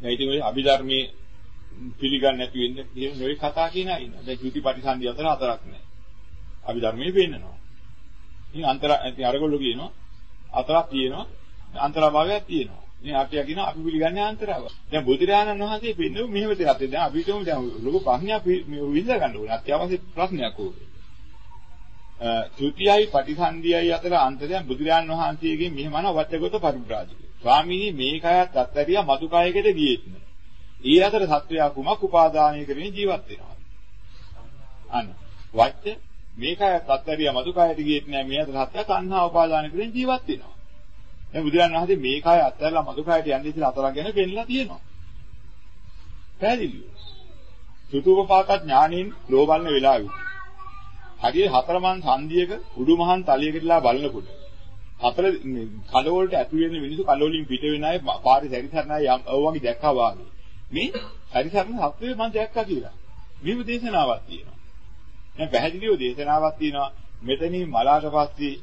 දැන් ඉතින් ඔය අභිධර්මයේ පිළිගන්නේ නැති වෙන්න කියන ඔය කතා කියන අය ඉන්නවා. දැන් ත්‍ුති පරිසන්දි අතර හතරක් නැහැ. අභිධර්මයේ පෙන්නනවා. ඉතින් අන්තර ඉතින් අරගොල්ලෝ කියනවා හතරක් තියෙනවා අන්තරභාවයක් තියෙනවා. මේ ආර්ය කියන අපි පිළිගන්නේ අන්තරව. දැන් බුදුරජාණන් වහන්සේ පෙන්නු මෙහෙම දෙයක්. දැන් අපි හිතමු දැන් ලොකු ප්‍රශ්නයක් විඳ ගන්න ඕනේ. අත්‍යවශ්‍ය ප්‍රශ්නයක් ඕක. ත්‍ෘතියයි පටිසන්ධියයි අතර අන්තරයන් බුදුරජාණන් වහන්සේගෙන් මෙහෙමන වච්චගත පරිබ්‍රාජක. ස්වාමීනි මේ කයත් අත්තරියා මතු කයකට ගියෙත් නෑ. ඊ අතර සත්වයා කුමක් උපාදානය කරමින් ජීවත් වෙනවා. අන්න. වච්ච මේ කයත් අත්තරියා මතු කයට ගියෙත් නෑ. මේ අතර සත්වයා තණ්හා උපාදානය කරමින් ජීවත් වෙනවා. දැන් බුදුරජාණන් වහන්සේ මේ කය අත්හැරලා මතු කයට යන්නේ ඉතින් අතරක් ගැන පෙන්නලා තියෙනවා. පැහැදිලිව. සුතුපපාක ඥානින් ලෝබල්න වෙලාවෙ. හරියට හතරමන් සංදියක උඩුමහන් තලියකටලා බලනකොට හතර කඩවලට ඇතු වෙන මිනිස්සු කඩවලින් පිට වෙන අය පාරේ සැරිසරන අය වගේ දැක්කා වාගේ. මේ සැරිසරන සත්වය මම දැක්කා කියලා. මේව දේශනාවක් තියෙනවා. දැන් පැහැදිලිව දේශනාවක් තියෙනවා මෙතනින් මලාට පස්සේ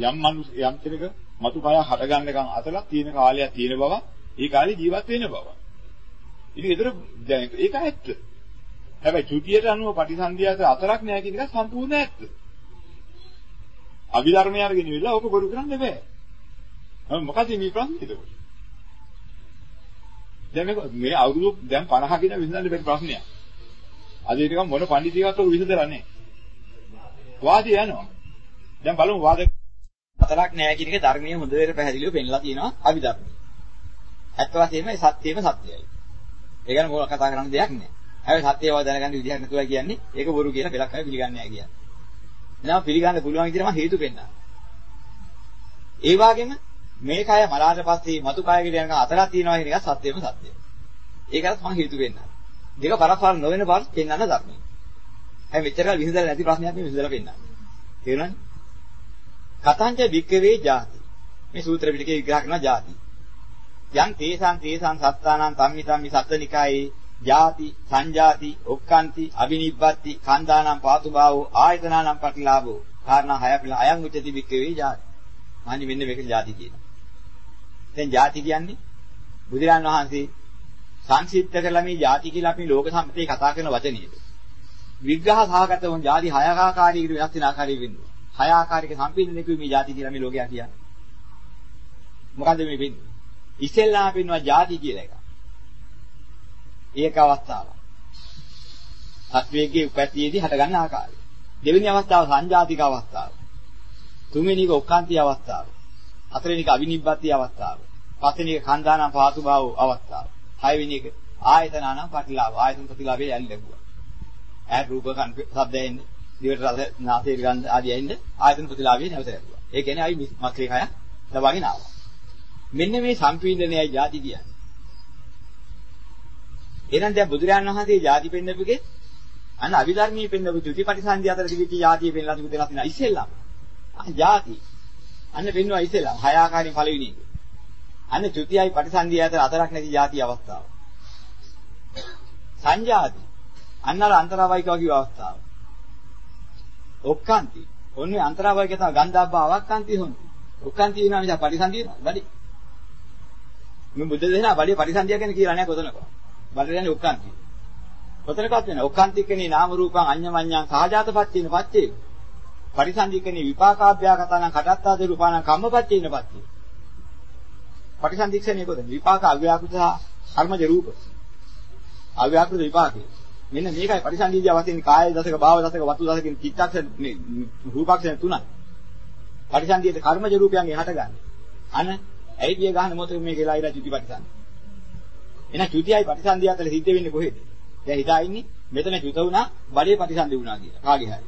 යම් මනුස්ස යම් කෙනෙක් මතු කය හට ගන්නකම් අතලක් තියෙන කාලයක් තියෙන බව ඒ කාලේ ජීවත් වෙන බව. ඉතින් ඒතර දැන් ඒක ඇත්ත. හැබැයි චුතියට අනුව පටිසන්ධියට අතරක් නැහැ කියන එක සම්පූර්ණ ඇත්ත. අභිධර්මය අරගෙන ඉවිල්ලා ඕක බොරු කරන්න බෑ. මොකද මේ ප්‍රශ්නේ එතකොට? දැන් මේක මේ අවුරුදු දැන් 50 කියන විසඳන්න බැරි ප්‍රශ්නයක්. අද ඒක මොන පඬිතියවත් ඔය විසඳලා නැහැ. වාදේ යනවා. දැන් බලමු වාද හතරක් නැහැ කියන එක ධර්මයේ හොඳට පැහැදිලිව පෙන්නලා තියෙනවා අභිධර්මයේ. ඇත්ත වශයෙන්ම සත්‍යයම සත්‍යයයි. ඒ ගැන මොකක් කතා කරන්න දෙයක් නැහැ. හැබැයි සත්‍යයව දැනගන්න විදිහක් නැතුවයි කියන්නේ ඒක බොරු කියලා පෙලක් අය පිළිගන්නේ නැහැ කියන්නේ. එනවා පිළිගන්න පුළුවන් විදිහට මම හේතු පෙන්නනවා. ඒ වගේම මේ කය මලාට පස්සේ මතු කයකට යනකම් අතරක් තියෙනවා කියන එක සත්‍යයම සත්‍යය. ඒකත් මම හේතු පෙන්නනවා. දෙක පරස්පර නොවන බව පෙන්වන්න ධර්මයි. හැබැයි මෙච්චර විසඳලා නැති ප්‍රශ්නයක් මේ විසඳලා පෙන්නනවා. තේරුණානේ? කතංච වික්කවේ ಜಾති. මේ සූත්‍ර පිටකේ විග්‍රහ කරන ಜಾති. යම් තේසං තේසං සත්තානං තම්මි තම්මි සත්තනිකායේ ජාති සංජාති ඔක්කාන්ති අවිනිබ්බත්ති කන්දානම් පාතුභාවෝ ආයතනානම් ප්‍රතිලාභෝ. කාරණා හය පිළ අයං උච්චති වික්කවේ ජාති. මානි මෙන්න මේක ජාති කියනවා දැන් ජාති කියන්නේ බුදුරන් වහන්සේ සංසිද්ධ කරලා මේ ජාති කියලා අපි ලෝක සම්පතේ කතා කරන වචනේද විග්‍රහ සහගතව ජාති හය ආකාරයකට වෙනස් වෙන ආකාරය වෙන්නේ. හය ආකාරයක සම්පීඩනය කිව්වේ මේ ජාති කියලා මේ ලෝකයා කියන්නේ. මොකද්ද මේ වෙන්නේ? ඉස්සෙල්ලා පෙන්වන ජාති කියලා එකක්. ඒක අවස්ථාවක්. සත්වයේ උපැතියේදී හටගන්න ආකාරය. දෙවෙනි අවස්ථාව සංජාතික අවස්ථාව. තුන්වෙනි එක ඔක්කාන්ති අවස්ථාව. හතරවෙනි එක අවිනිබ්බති අවස්ථාව. පස්වෙනි එක කන්දානම් පාතුභාව අවස්ථාව. හයවෙනි එක ආයතනානම් පටිලාභ. ආයතන ප්‍රතිලාභය යන්නේ ලැබුවා. ඈ රූප කන් ශබ්දය එන්නේ. දිවට රස නාසයේ ගන්ධ ආදී එන්නේ ආයතන ප්‍රතිලාභය නැවත ලැබුවා. ඒ කියන්නේ අයි මත්‍රේ කය ලබාගෙන ආවා. මෙන්න මේ සම්පීඩනයයි ಜಾති කියන්නේ. එහෙනම් දැන් බුදුරජාණන් වහන්සේ ಜಾති පෙන්නපුගේ අන්න අවිධර්මී පෙන්නපු ත්‍රිපටිසන්ධි අතර තිබිච්ච ಜಾතිය පෙන්නලා තිබු දෙලා තියෙනවා ඉස්සෙල්ලම. ආ ಜಾති. අන්න පෙන්නවා ඉස්සෙල්ලම හය ආකාරයෙන් පළවෙනි එක. අන්න චුතියයි පටිසන්ධිය අතර අතරක් නැති ಜಾති අවස්ථාව. සංජාති. අන්න අර අන්තරාවයිකව කිව්ව අවස්ථාව. ඔක්කාන්ති. ඔන්නේ අන්තරාවයිකේ තමයි ගන්ධබ්බා අවක්කාන්ති හොන්නේ. ඔක්කාන්ති වෙනවා මිස පටිසන්ධිය වැඩි. මේ බුද්ධ දේශනා වැඩි පරිසන්දිය ගැන කියලා නැහැ කොතනකවත්. බඩ කියන්නේ ඔක්කාන්ති. කොතනකවත් වෙන ඔක්කාන්ති කියන්නේ නාම රූපං අඤ්ඤමඤ්ඤං සහජාතපත්තින පච්චේ. පටිසන්ධිය කියන්නේ විපාකාභ්‍යාගතන කටත්තාද රූපාන කම්මපච්චේන පච්චේ. පටිසන්ධික්ෂණය කොතන? විපාක අව්‍යාකෘත කර්මජ රූප. අව්‍යාකෘත විපාකේ. මෙන්න මේකයි පරිසංගීය වශයෙන් කාය දසක භාව දසක වතු දසක කියන චිත්තක්ෂණ මේ රූපක්ෂණ තුනයි. පරිසංගීය කර්මජ රූපයන්ගෙන් හටගන්නේ. අන ඇයි පිය ගන්න මොතේ මේ කියලා ඉලා චුති පරිසංග. එහෙනම් චුතියයි පරිසංගිය අතර සිද්ධ වෙන්නේ කොහෙද? දැන් හිතා ඉන්නේ මෙතන චුත වුණා බඩේ පරිසංගි වුණා කියලා. කාගේ හරි.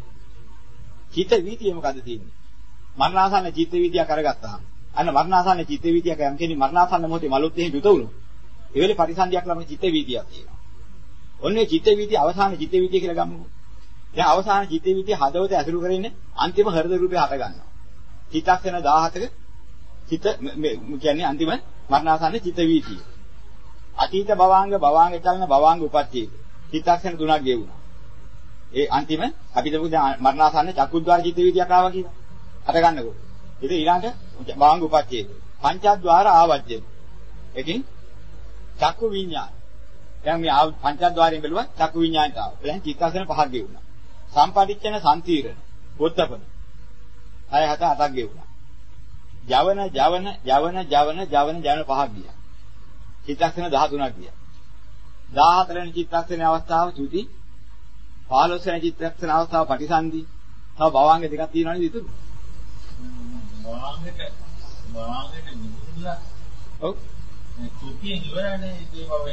චිත්ත වීතිය මොකද්ද තියෙන්නේ? මරණාසන්න චිත්ත වීතියක් අරගත්තාම. අන්න මරණාසන්න චිත්ත වීතියක් යම් කෙනෙක් මරණාසන්න මොහොතේ මලොත් එහෙම චුත වුණොත්. ඒ වෙලේ පරිසංගියක් ළම චිත්ත වීතියක් තියෙනවා. ඔන්නේ චිත්ත වීතිය අවසාන චිත්ත වීතිය කියලා ගමුකෝ. දැන් අවසාන චිත්ත වීතිය හදවත ඇසුරු කරගෙන අන්තිම හෘද රූපය හට ගන්නවා. චිත්තක්ෂණ 17ක චිත්ත කියන්නේ අන්තිම මරණාසන්න චිත්ත වීතිය. අතීත භවාංග භවාංග චලන භවාංග උපත්තිය. චිත්තක්ෂණ තුනක් ගෙවුණා. ඒ අන්තිම අපි දමු දැන් මරණාසන්න චක්කුද්්වාර චිත්ත වීතියක් ආවා කියලා. හට ගන්නකො. ඉතින් ඊළඟට භවාංග උපත්තිය. පංචද්වාර ආවජ්ජය. එකින් චක්කු විඥාන. දැන් මේ ආව පංචද්වාරයෙන් බැලුවා චක්කු විඥානට ආවා. දැන් චිත්තක්ෂණ පහක් ගෙවුණා. සම්පටිච්ඡන සම්තීරණ. පොත්තපන. 6 7 8ක් ගෙවුණා. ජවන ජවන ජවන ජවන ජවන ජවන පහක් ගියා. චිත්තක්ෂණ 13ක් ගියා. 14 වෙනි චිත්තක්ෂණේ අවස්ථාව චුති 15 වෙනි චිත්තක්ෂණ අවස්ථාව පටිසන්ධි තව භවාංග දෙකක් තියෙනවා නේද ඉතුරු වාංගයට වාංගයට නිදුලා ඔව් චුතිය ඉවරනේ ඒ බව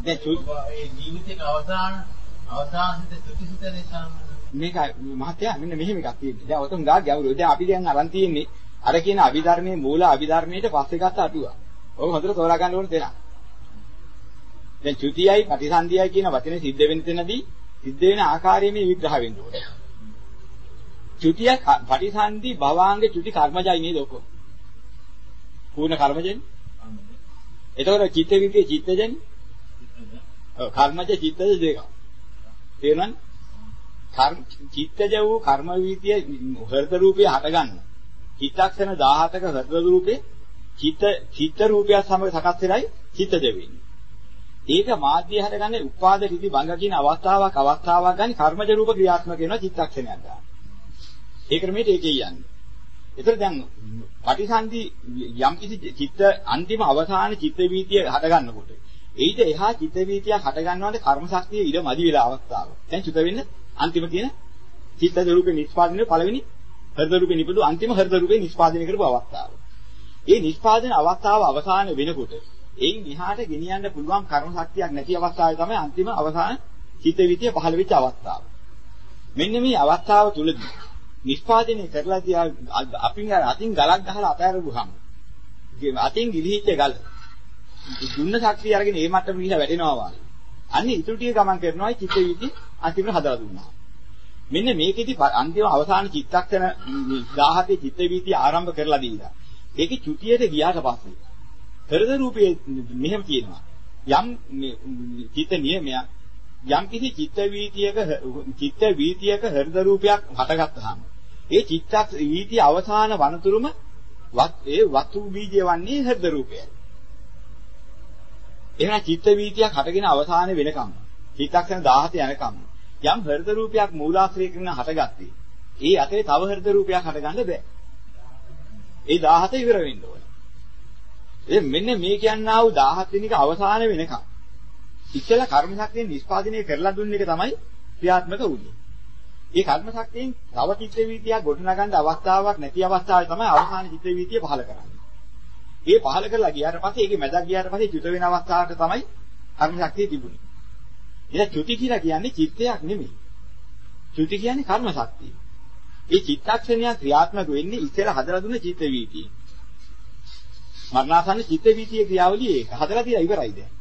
දැන් චුත් ඒ ජීවිතේ අවසාන අවසානයේ චුතිසිත නිසා මේක මහත්තයා මෙන්න මෙහෙම එකක් තියෙනවා දැන් ඔතන ගා ගැවුරු දැන් අපි දැන් අරන් තියෙන්නේ අර කියන අභිධර්මයේ මූල අභිධර්මයට පස්සේ ගත්ත අටුව. ඔක හොඳට තෝරා ගන්න ඕන දෙයක්. දැන් චුතියයි පටිසන්ධියයි කියන වචනේ සිද්ධ වෙන තැනදී සිද්ධ වෙන ආකාරයේ මේ විග්‍රහ වෙන්න ඕනේ. චුතිය පටිසන්ධි භවාංග චුති කර්මජයි නේද ඔක? පූර්ණ කර්මජනේ. එතකොට චිත්ත විදියේ චිත්තජනේ. ඔව් කර්මජ චිත්තජ දෙක. තේරෙනවද? කර්ම චිත්තජ වූ කර්ම විදියේ හෘද රූපය හටගන්න. චිත්තක්ෂණ 17ක හෘද රූපේ චිත්ත චිත්ත රූපය සමග සකස් වෙලයි චිත්තජ වෙන්නේ. ඒක මාධ්‍ය හටගන්නේ උපාද රිදි භංග කියන අවස්ථාවක් අවස්ථාවක් ගන්න කර්මජ රූප ක්‍රියාත්මක වෙනවා චිත්තක්ෂණයක් ගන්න. ඒ ක්‍රමයට ඒකේ යන්නේ. ඒතර දැන් පටිසන්ධි යම් කිසි චිත්ත අන්තිම අවසාන චිත්ත වීතිය හට ගන්නකොට ඊට එහා චිත්ත වීතිය හට ගන්නවට කර්ම ශක්තිය ඉඩ මදි වෙලා අවස්ථාව. දැන් චුත වෙන්න අන්තිම තියෙන චිත්ත රූපේ නිස්පාදනයේ පළවෙනි හෘද රූපේ නිපදු අන්තිම හෘද රූපේ නිස්පාදනය කරපු අවස්ථාව. ඒ නිස්පාදන අවස්ථාව අවසාන වෙනකොට එයින් විහාට ගෙනියන්න පුළුවන් කර්ම ශක්තියක් නැති අවස්ථාවේ තමයි අන්තිම අවසාන චිත්ත වීතිය පහළ වෙච්ච අවස්ථාව. මෙන්න මේ අවස්ථාව තුලදී නිෂ්පාදනය කරලා තියා අපින් අතින් ගලක් ගහලා අතහැරුවාම අතින් ගිලිහිච්ච ගල දුන්න ශක්තිය අරගෙන ඒ මට්ටම ගිහිලා වැටෙනවා වගේ. අන්න ඉතුරු ටික ගමන් කරනවා චිත්ත වීති අන්තිමට හදලා දුන්නා. මෙන්න මේකෙදි අන්තිම අවසාන චිත්තක්ෂණ 17 චිත්ත වීති ආරම්භ කරලා දීලා. ඒකේ චුතියට ගියාට පස්සේ හෘද රූපයේ මෙහෙම තියෙනවා. යම් චිත්ත නියමයක් යම් කිසි චිත්ත වීතියක චිත්ත වීතියක හෘද රූපයක් හටගත්තාම ඒ චිත්තක් වීතිය අවසාන වනතුරුම ඒ වතු බීජය වන්නේ හෘද රූපයයි. එහෙනම් චිත්ත වීතියක් හටගෙන අවසාන වෙනකම් චිත්තක්ෂණ 17 යනකම් යම් හෘද රූපයක් මූලාශ්‍රය කරන හටගත්තේ. ඒ අතරේ තව හෘද රූපයක් හටගන්න බෑ. ඒ 17 ඉවර වෙන්න ඕනේ. ඒ මෙන්න මේ කියන්නා වූ 17 වෙනි එක අවසාන වෙනකම් ඉස්සෙල්ලා කර්ම ශක්තියෙන් නිෂ්පාදනය කරලා දුන්න එක තමයි ක්‍රියාත්මක වුනේ. ඒ කර්ම ශක්තියෙන් තව චිත්ත වීතියක් ගොඩනගන්න අවස්ථාවක් නැති අවස්ථාවේ තමයි අවසාන චිත්ත වීතිය පහළ කරන්නේ. ඒ පහළ කරලා ගියාට පස්සේ ඒකේ මැදක් ගියාට පස්සේ චුත වෙන අවස්ථාවට තමයි කර්ම ශක්තිය තිබුණේ. ඒක චුති කියලා කියන්නේ චිත්තයක් නෙමෙයි. චුති කියන්නේ කර්ම ශක්තිය. ඒ චිත්තක්ෂණය ක්‍රියාත්මක වෙන්නේ ඉස්සෙල්ලා හදලා දුන්න චිත්ත වීතිය. මරණාසන්න චිත්ත වීතියේ ක්‍රියාවලිය ඒක. හදලා තියලා ඉවරයි දැන්.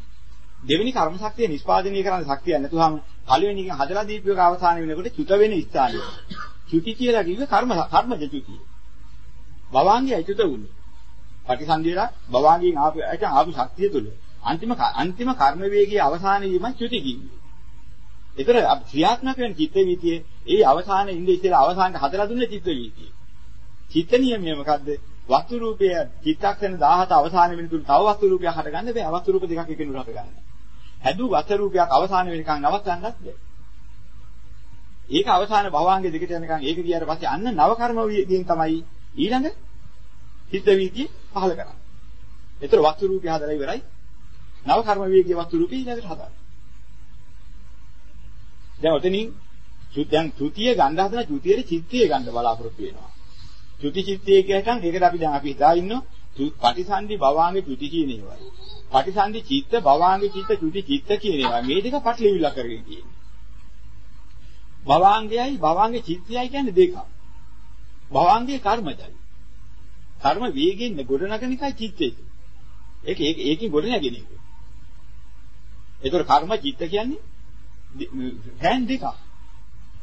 දෙවෙනි කර්ම ශක්තිය නිෂ්පාදනය කරන්න ශක්තිය නැතුවම පළවෙනි එකෙන් හදලා දීපු එක අවසාන වෙනකොට චුත වෙන ස්ථානය. චුති කියලා කිව්වේ කර්ම කර්මජ චුතිය. භවාංගයයි චුත වුනේ. පටිසන්ධියලා භවාංගයෙන් ආපු ඇට ආපු ශක්තිය තුල අන්තිම අන්තිම කර්ම වේගයේ අවසාන වීමයි චුති කිව්වේ. ඒතර ක්‍රියාත්මක වෙන චිත්ත වීතියේ ඒ අවසානයේ ඉඳි ඉතලා අවසානට හදලා දුන්න චිත්ත වීතිය. චිත්ත නියමය මොකද්ද? වස්තු රූපය චිත්තක්ෂණ 17 අවසාන වෙනතුරු තව වස්තු රූපයක් හටගන්න බෑ. වස්තු රූප දෙකක් එකිනෙකට හටගන්න. හැදු වස්තු රූපයක් අවසාන වෙනකන් නවත්තන්නත් බෑ. ඒක අවසාන භවංග දෙකට යනකන් ඒක ගියාට පස්සේ අන්න නව කර්ම විදියෙන් තමයි ඊළඟ චිත්ත වීතිය පහල කරන්නේ. ඒතර වස්තු රූපය හදලා ඉවරයි. නව කර්ම වේගයේ වස්තු රූපය ඊළඟට හදන්න. දැන් ඔතනින් දැන් ත්‍ෘතිය ගන්න හදන ත්‍ෘතියේ චිත්තය ගන්න බලාපොරොත්තු වෙනවා. ත්‍ෘති චිත්තය කියනකම් ඒකට අපි දැන් අපි හිතා ඉන්නවා පටිසන්ධි භවාංග ත්‍ෘති කියන ඒවා. පටිසන්ධි චිත්ත භවාංග චිත්ත ත්‍ෘති චිත්ත කියන ඒවා. මේ දෙක පටලවිලා කරගෙන තියෙන්නේ. භවාංගයයි භවාංග චිත්තයයි කියන්නේ දෙකක්. භවාංගයේ කර්මජයි. කර්ම වේගෙන් ගොඩනගන එකයි චිත්තේ. ඒක ඒක ඒකේ ගොඩනගෙන එක. ඒතර කර්ම චිත්ත කියන්නේ හැන් දෙකක්.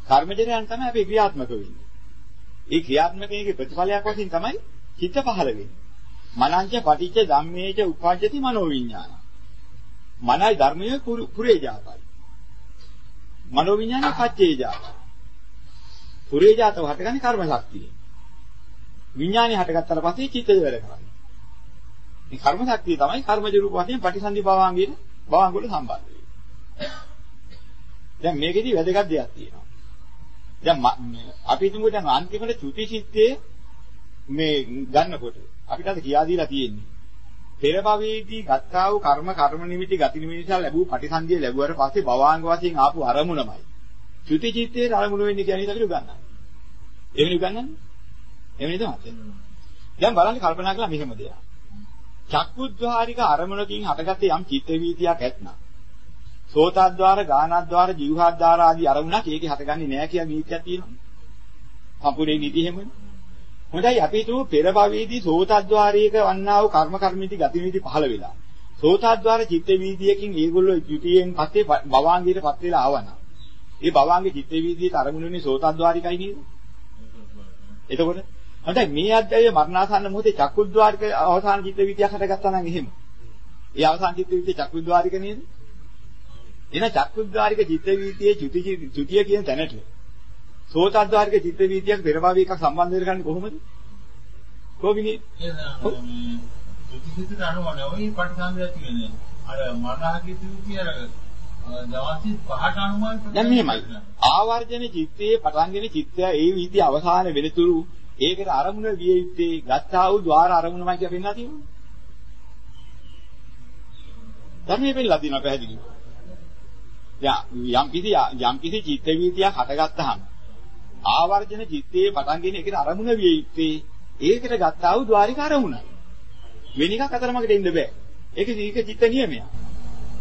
කර්මජරයන් තමයි අපි ක්‍රියාත්මක වෙන්නේ. ඒ ක්‍රියාත්මකයේ ප්‍රතිඵලයක් වශයෙන් තමයි චිත්ත පහළ වෙන්නේ. මනංච පටිච්ච ධම්මේච උපජ්ජති මනෝවිඤ්ඤාණ. මනයි ධර්මයේ පුරේ ජාතයි. මනෝවිඤ්ඤාණ පච්චේ ජාතයි. පුරේ ජාතව හටගන්නේ කර්ම ශක්තිය. විඥානය හටගත්තට පස්සේ චිත්තය වැඩ කරන්නේ. මේ කර්ම ශක්තිය තමයි කර්මජ රූප වශයෙන් පටිසන්ධි භාවාංගයේ භවංග වල සම්බන්ධ වෙන්නේ. දැන් මේකෙදි වැදගත් දෙයක් තියෙනවා. දැන් අපි හිතමු දැන් අන්තිමට චුති චිත්තේ මේ ගන්නකොට අපිට අද කියා දීලා තියෙන්නේ. පෙර භවයේදී ගත්තා වූ කර්ම කර්ම නිමිති ගති නිමිති නිසා ලැබූ පටිසන්ධිය ලැබුවාට පස්සේ භවාංග වශයෙන් ආපු අරමුණමයි. චුති චිත්තේ අරමුණ වෙන්නේ කියන්නේ අපිට උගන්වන්නේ. එහෙම උගන්වන්නේ? එහෙම නේද මහත්තයා? දැන් බලන්න කල්පනා කළා මෙහෙම දෙයක්. චක්කුද්්වාරික අරමුණකින් හටගත්තේ යම් චිත්ත වීතියක් ඇත්නම් සෝතද්්වාර, ගානද්්වාර, ජීවහද්්වාර ආදී අරමුණක් ඒකේ හටගන්නේ නැහැ කියලා නීතියක් තියෙනවා. සම්පූර්ණ නීති එහෙමනේ. හොඳයි අපි හිතමු පෙර භවයේදී සෝතද්්වාරයක වන්නා වූ කර්ම කර්මිති ගති නීති පහළ වෙලා. සෝතද්්වාර චිත්ත වීදියකින් ඒගොල්ලෝ ත්‍ෘතියෙන් පස්සේ භවාංගයට පත් වෙලා ආවනම්. ඒ භවාංගේ චිත්ත වීදියේ අරමුණුනේ සෝතද්්වාරිකයි නේද? එතකොට හොඳයි මේ අධ්‍යය මරණාසන්න මොහොතේ චක්කුද්්වාරික අවසාන චිත්ත වීදියක් හටගත්තා නම් එහෙම. ඒ අවසාන චිත්ත වීදියේ චක්කුද්්වාරික නේද? එන චක්කුද්්වාරික චිත්ත වීදියේ චුති චුතිය කියන තැනට සෝතද්්වාරික චිත්ත වීදියක් පෙර භවයේ එකක් සම්බන්ධ කරගන්නේ කොහොමද? කොහොමිනේ? ප්‍රතිසිත අනුව නෙවෙයි පටිසන්ධය තියෙන්නේ. අර මනහකිත විදිය අර දවසින් පහට අනුමයි දැන් මෙහෙමයි. ආවර්ජන චිත්තයේ පටන්ගෙන චිත්තය ඒ විදිහ අවසාන වෙනතුරු ඒකට අරමුණ විය යුත්තේ ගත්තා වූ ద్వාර අරමුණමයි කියලා පෙන්නලා තියෙනවා. ධර්මයේ පෙන්නලා තියෙනවා පැහැදිලිව. යම් කිසි යම් කිසි චිත්ත වීතියක් හටගත්තාම ආවර්ජන චිත්තයේ පටන්ගෙන ඒකට අරමුණ විය යුත්තේ ඒකට ගත්තා වූ ద్వාරික අරමුණයි. වෙන එකක් අතරමඟට එන්න බෑ. ඒක දීක චිත්ත නියමයක්.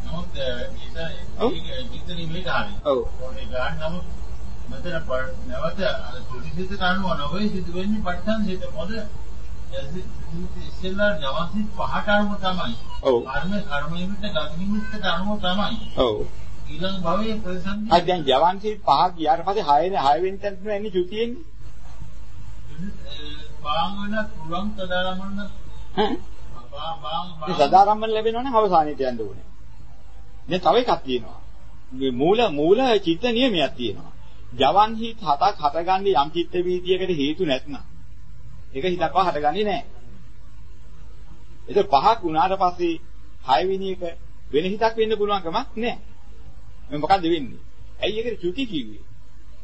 නමුත් ඒක චිත්ත නියමයක් ආවේ. ඔව්. ඒක ගන්න මෙතන නැවත ප්‍රතිසිත අනුව නොවේ සිදු වෙන්නේ පටන් සිත මොකද ඉස්සෙල්ලා ජවන්සිත පහට අනුව තමයි. ඔව්. කර්ම කර්ම නිමිත්ත ගති නිමිත්තට අනුව තමයි. ඔව්. ඊළඟ භවයේ ප්‍රතිසන්දි අද දැන් ජවන්සිත පහ ගියාට පස්සේ 6 6 වෙනි තැනට එන්නේ චුතියෙන්නේ. පාං වෙන පුරං තදාරමන්න ඈ පාං පාං මේ සදාරම්මන ලැබෙනවනම් අවසානයට යන්න ඕනේ. දැන් තව එකක් තියෙනවා. මේ මූල මූල චිත්ත නියමයක් තියෙනවා. ජවන් හිත් හතක් හටගන්නේ යම් චිත්ත වීදියකට හේතු නැත්නම්. ඒක හිතක්ව හටගන්නේ නැහැ. ඒක පහක් වුණාට පස්සේ හයවෙනි එක වෙන හිතක් වෙන්න පුළුවන් කමක් නැහැ. මේ මොකද්ද වෙන්නේ? ඇයි ඒකට චුති කිව්වේ?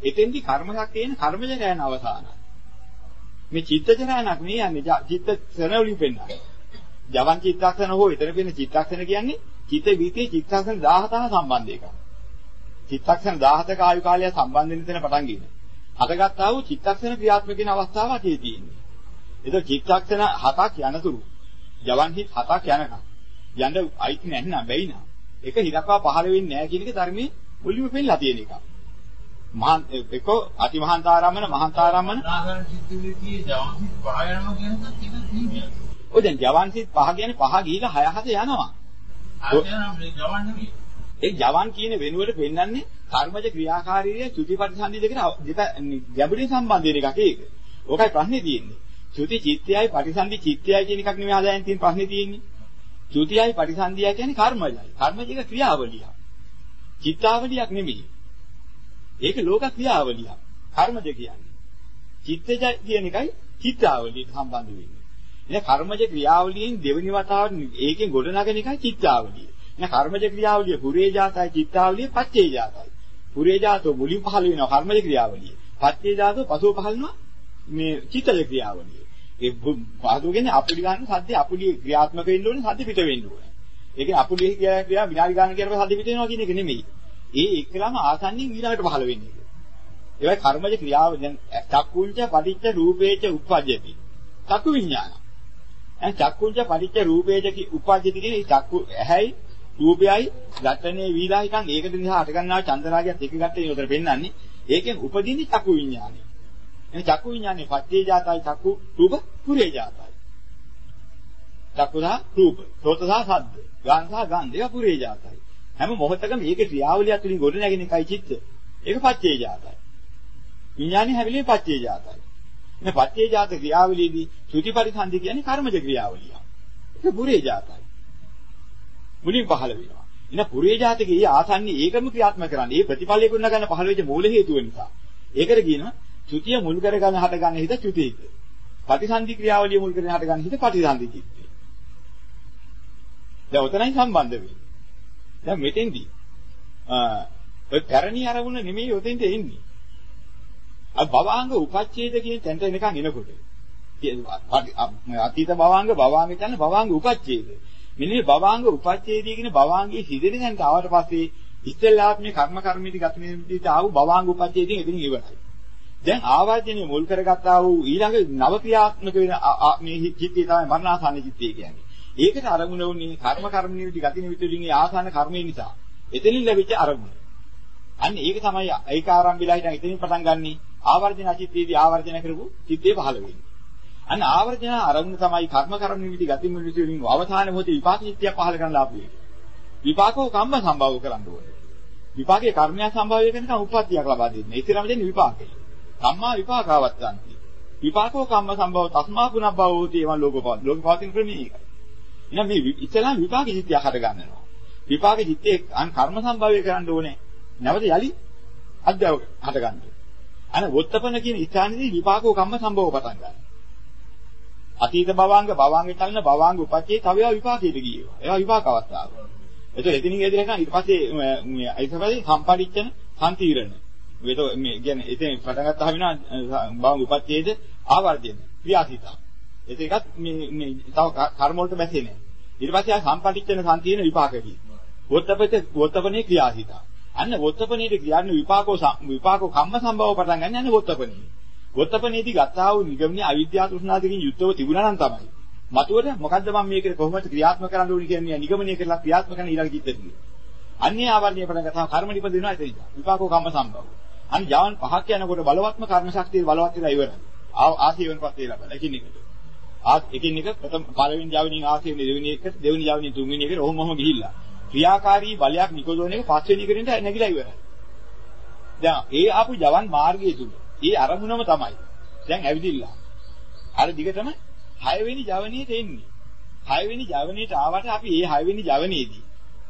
එතෙන්දි කර්මයක් තියෙන කර්මජ රැයන අවසානයි. මේ චිත්තජ රැයනක් නේ යන්නේ චිත්ත සරණ වලින් පෙන්නන්නේ. ජවන් චිත්තක්ෂණ හෝ ඊතර වෙන චිත්තක්ෂණ කියන්නේ චිත්ත වීතියේ චිත්තක්ෂණ 17 සම්බන්ධ එකක්. චිත්තක්ෂණ 17ක ආයු කාලය සම්බන්ධ වෙන තැන පටන් ගන්න. හටගත්තා වූ චිත්තක්ෂණ ක්‍රියාත්මක වෙන අවස්ථාව ඇති තියෙන්නේ. ඒක චිත්තක්ෂණ හතක් යනතුරු ජවන් හිත් හතක් යනකම් යන්න අයිති නැත්නම් බැයි නා. ඒක හිරක්වා පහළ වෙන්නේ නැහැ කියන එක ධර්මයේ මුලින්ම පෙන්නලා තියෙන එක කියන එක තියෙන තීමියක්. ඔය දැන් ජවන්සිත පහ කියන්නේ පහ ගිහිලා හය හත යනවා. ඒ ජවන් කියන වෙනුවට පෙන්වන්නේ කර්මජ ක්‍රියාකාරීය චුතිපටිසන්ධි දෙකට දෙක ගැඹුරින් සම්බන්ධ වෙන එකක් ඒක. ඕකයි ප්‍රශ්නේ තියෙන්නේ. චුති චිත්තයයි පටිසන්ධි චිත්තයයි කියන එකක් නෙමෙයි ආදායන් තියෙන ප්‍රශ්නේ තියෙන්නේ. චුතියයි පටිසන්ධියයි කියන්නේ කර්මජයි. කර්මජ එක ක්‍රියාවලියක්. චිත්තාවලියක් නෙමෙයි. ඒක ලෝක ක්‍රියාවලියක්. කර්මජ කියන්නේ. චිත්තජ කියන එකයි චිත්තාවලියට සම්බන්ධ වෙන්නේ. එන කර්මජ ක්‍රියාවලියෙන් දෙවෙනි වතාවට ඒකෙන් ගොඩනගන එකයි චිත්තාවලිය. එන කර්මජ ක්‍රියාවලිය පුරේජාතයි චිත්තාවලිය පච්චේජාතයි. පුරේජාතෝ මුලින් පහළ වෙනවා කර්මජ ක්‍රියාවලිය. පච්චේජාතෝ පසුව පහළ වෙනවා මේ චිත්තජ ක්‍රියාවලිය. ඒ පහළ කියන්නේ අපුලි ගන්න සද්ද අපුලි ක්‍රියාත්මක වෙන්න ඕනේ සද්ද පිට වෙන්න ඕනේ. ඒ කියන්නේ අපුලි ක්‍රියා විනාඩි ගන්න කියනකොට සද්ද පිට වෙනවා කියන එක නෙමෙයි. ඒ එක්කලම ආසන්නින් ඊළඟට පහළ වෙන්නේ. ඒවයි කර්මජ ක්‍රියාව දැන් චක්කුංච පටිච්ච රූපේච උප්පජ්ජති. චක්කු විඥාන. දැන් චක්කුංච පටිච්ච රූපේච කි උප්පජ්ජති කියන්නේ මේ චක්කු ඇහැයි රූපයයි ඝටනේ වීලාහිකන් ඒකට දිහා අට ගන්නවා චන්දරාගයත් එක ගැටේ උතර පෙන්වන්නේ. ඒකෙන් උපදින්නේ චක්කු විඥානය. එනේ චක්කු විඥානේ පච්චේ ජාතයි චක්කු රූප පුරේ ජාතයි. චක්කුදා රූප, සෝතදා ශබ්ද, ගාන්සා ගන්ධ ඒවා පුරේ ජාතයි. හැම මොහොතකම මේකේ ක්‍රියාවලිය තුලින් ගොඩ නැගෙන එකයි චිත්ත. ඒක පච්චේ ජාතයි. විඥානේ හැවිලේ පච්චේ ජාතයි. මේ පච්චේ ජාත ක්‍රියාවලියේදී ත්‍ෘති පරිසන්දි කියන්නේ කර්මජ ක්‍රියාවලිය. ඒක පුරේ ජාතයි. මුලින් පහළ වෙනවා. එන පුරේ ජාතකයේ ආසන්නේ ඒකම ක්‍රියාත්මක කරන්නේ. ඒ ප්‍රතිපලයේ ගුණ ගන්න පහළ වෙච්ච මූල හේතුව නිසා. ඒකට කියනවා ත්‍ෘතිය මුල් කරගෙන හට ගන්න හිත ත්‍ෘතියක. පටිසන්ධි ක්‍රියාවලිය මුල් කරගෙන හට ගන්න හිත පටිසන්ධි චිත්තේ. දැන් උතනයි සම්බන්ධ වෙන්නේ. දැන් මෙතෙන්දී ආ ඔය පැරණි අරමුණ නෙමෙයි ඔතෙන්ට එන්නේ. අ භවාංග උපච්ඡේද කියන තැනට එනකන් එනකොට. අතීත භවාංග භවාංග කියන්නේ භවාංග උපච්ඡේද. මෙන්න මේ භවාංග උපච්ඡේදී කියන භවාංගයේ සිදෙන තැනට ආවට පස්සේ ඉස්සෙල්ලාත්මේ කර්ම කර්මීටි ගතනේ විදිහට ආව භවාංග උපච්ඡේදයෙන් එදින් ඉවරයි. දැන් ආවර්ජනය මුල් කරගත්තා වූ ඊළඟ නව ක්‍රියාත්මක වෙන මේ චිත්තය තමයි මරණාසන්න චිත්තය කියන්නේ. ඒකට අරමුණ වුණේ කර්ම කර්මීටි ගතින විතුලින් ඒ ආසන්න කර්මය නිසා. එතනින් ලැබිච්ච අරමුණ. අන්න ඒක තමයි ඒක ආරම්භයලා හිටන් එතනින් පටන් ගන්නෙ ආවර්ජන චිත්තයේදී ආවර්ජන කරපු චිත්තේ පහළ වෙන්නේ. අන්න ආවර්ජන අරමුණ තමයි කර්ම කර්ම නිවිදි ගතින් මිනිසු වලින් අවසාන මොහොතේ විපාක චිත්තය පහළ කරන්න ආපු එක. විපාකෝ කම්ම සම්භව කරන්න ඕනේ. විපාකයේ කර්මය සම්භවය වෙනකම් උප්පත්තියක් ලබා දෙන්නේ. ඒතරම දෙන්නේ විපාකය. කම්මා විපාකවත්තන්ති. විපාකෝ කම්ම සම්භව තස්මා පුනබ්බවෝති එවන් ලෝකපාල. ලෝකපාතින් ක්‍රමී එකයි. එහෙනම් මේ ඉතලා විපාක චිත්තය හට ගන්නවා. විපාක චිත්තේ අන් කර්ම සම්භවය කරන්න ඕනේ. නැවත යලි අධ්‍යව හට ගන්නවා. අන වොත්තපන කියන ස්ථානයේදී විපාකෝ කම්ම සම්භව පටන් ගන්නවා. අතීත භවංග භවංගේ තලන භවංග උපච්චේ තව ඒවා විපාකයට ගියේවා. ඒවා විපාක අවස්ථාව. එතකොට එතනින් එදිරේ කරා ඊට පස්සේ මේ ඊටපස්සේ සම්පරිච්ඡන සම්තිරණ. මේක මේ කියන්නේ එතන පටන් ගත්තා වෙනවා භවංග උපච්චේද ආවර්ජන ක්‍රියාසිතා. ඒකත් මේ මේ තව කර්ම වලට බැසේ නැහැ. ඊට පස්සේ ආ සම්පටිච්ඡන සම්තිරණ විපාකදී. වොත්තපත වොත්තපනේ ක්‍රියාසිතා. අන්න වොත්තපනේට කියන්නේ විපාකෝ විපාකෝ කම්ම සම්භව පටන් ගන්න යන්නේ වොත්තපනේ. ගොත්තපනේදී ගත්තා වූ නිගමනයේ අවිද්‍යාව තෘෂ්ණාදකින් යුක්තව තිබුණා නම් තමයි. මතුවට මොකද්ද මම මේක කොහොමද ක්‍රියාත්මක කරන්න ඕනේ කියන්නේ නිගමනය කරලා ක්‍රියාත්මක කරන ඊළඟ චිත්තතිය. අන්නේ ආවරණය පටන් ගත්තාම කර්ම නිපද වෙනවා එතනදී. විපාකෝ කම්ම සම්භව. අන්න ජවන් පහක් යනකොට බලවත්ම කර්ම ශක්තිය බලවත් වෙලා ඉවරයි. ආසීවන්පත් වෙලා බල. එකින් එකට. ආත් එකින් එක ප්‍රථම පළවෙනි ජවනින් ආසීවන දෙවෙනි එක දෙවෙනි ජවනින් තුන්වෙනි එකට ඔහොම ඔහොම ගිහිල්ලා. ක්‍රියාකාරී බලයක් නිකොදෝන එක පස්වෙනි එකට නැගිලා ඉවරයි. දැන් ඒ ආපු ජවන් මාර්ගයේ තුල ඒ අරමුණම තමයි. දැන් ඇවිදිලා. අර දිගටම 6 වෙනි ජවනියට එන්නේ. 6 වෙනි ජවනියට ආවට අපි ඒ 6 වෙනි ජවනියේදී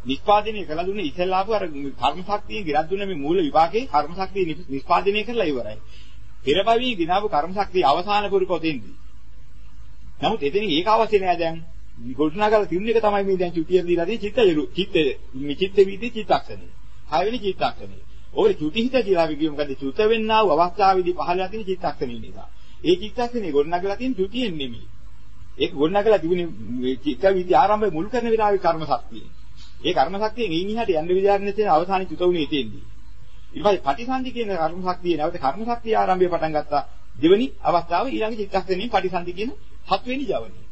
නිෂ්පාදනය කළා දුන්නේ ඉස්සෙල්ලාපු අර කර්ම ශක්තිය ගිරක් දුන්න මේ මූල විපාකේ කර්ම ශක්තිය නිෂ්පාදනය කරලා ඉවරයි. පෙරපවියේ ගිනාපු කර්ම ශක්තිය අවසාන පුරුපොතෙන්දී. නමුත් එතන ඒක අවශ්‍ය නෑ දැන්. ගොඩනගලා තියුණ එක තමයි මේ දැන් චුතිය දීලා තියෙන චිත්තජරු චිත්ත මේ චිත්ත වීති චිත්තක්ෂණය. 6 වෙනි චිත්තක්ෂණය. ඔය චුතිහිත කියලා අපි කියමු මොකද චුත වෙන්නා වූ අවස්ථාවේදී පහළලා තියෙන චිත්තක්ෂණය නිසා. ඒ චිත්තක්ෂණේ ගොඩනගලා තියෙන චුතියෙන් නෙමෙයි. ඒක ගොඩනගලා තිබුණේ මේ චිත්ත වීති ආරම්භය මුල් කරන විලාවේ කර්ම ශක්තිය. ඒ කර්ම ශක්තියෙන් ඊන් ඉහට යන්න විදියක් නැති අවසානයේ චුත වුණේ එතෙන්දී. ඊට පස්සේ පටිසන්ධි කියන කර්ම ශක්තිය නැවත කර්ම ශක්තිය ආරම්භය පටන් ගත්තා. දෙවෙනි අවස්ථාව ඊළඟ චිත්තක්ෂණයෙන් පටිසන්ධි කියන හත්වෙනි ජවනිය.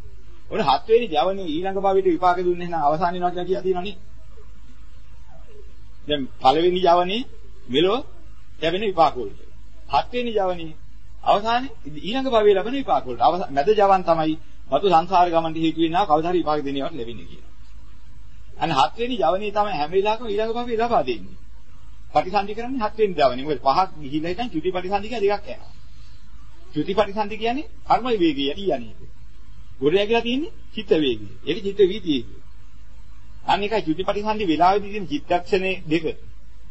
ඔන්න හත්වෙනි ජවනිය ඊළඟ භවයට විපාක දුන්නේ නැත්නම් අවසාන වෙනවා කියලා තියෙනවා නේ. දැන් පළවෙනි ජවනියේ මෙලොව ලැබෙන විපාක වලට. හත්වෙනි ජවනියේ අවසානයේ ඊළඟ භවයේ ලැබෙන විපාක වලට. මැද ජවන් තමයි මතු සංසාර ගමන්ට හේතු වෙනා කවදා හරි විපාක දෙන්නේවත් ලැබෙන්නේ කියලා. අන්න හත්වෙනි ජවනියේ තමයි හැම වෙලාවකම ඊළඟ භවයේ ලබා දෙන්නේ. ප්‍රතිසන්දි කරන්නේ හත්වෙනි ජවනියේ. මොකද පහක් ගිහිල්ලා හිටන් චුති ප්‍රතිසන්දි කියලා දෙකක් යනවා. චුති ප්‍රතිසන්දි කියන්නේ කර්ම වේගය යන්නේ. ගොඩ කියලා තියෙන්නේ චිත්ත වේගය. ඒක චිත්ත වීතියේ. අන්න එකයි චුති ප්‍රතිසන්දි වෙලාවේදී තියෙන චිත්තක්ෂණේ දෙක.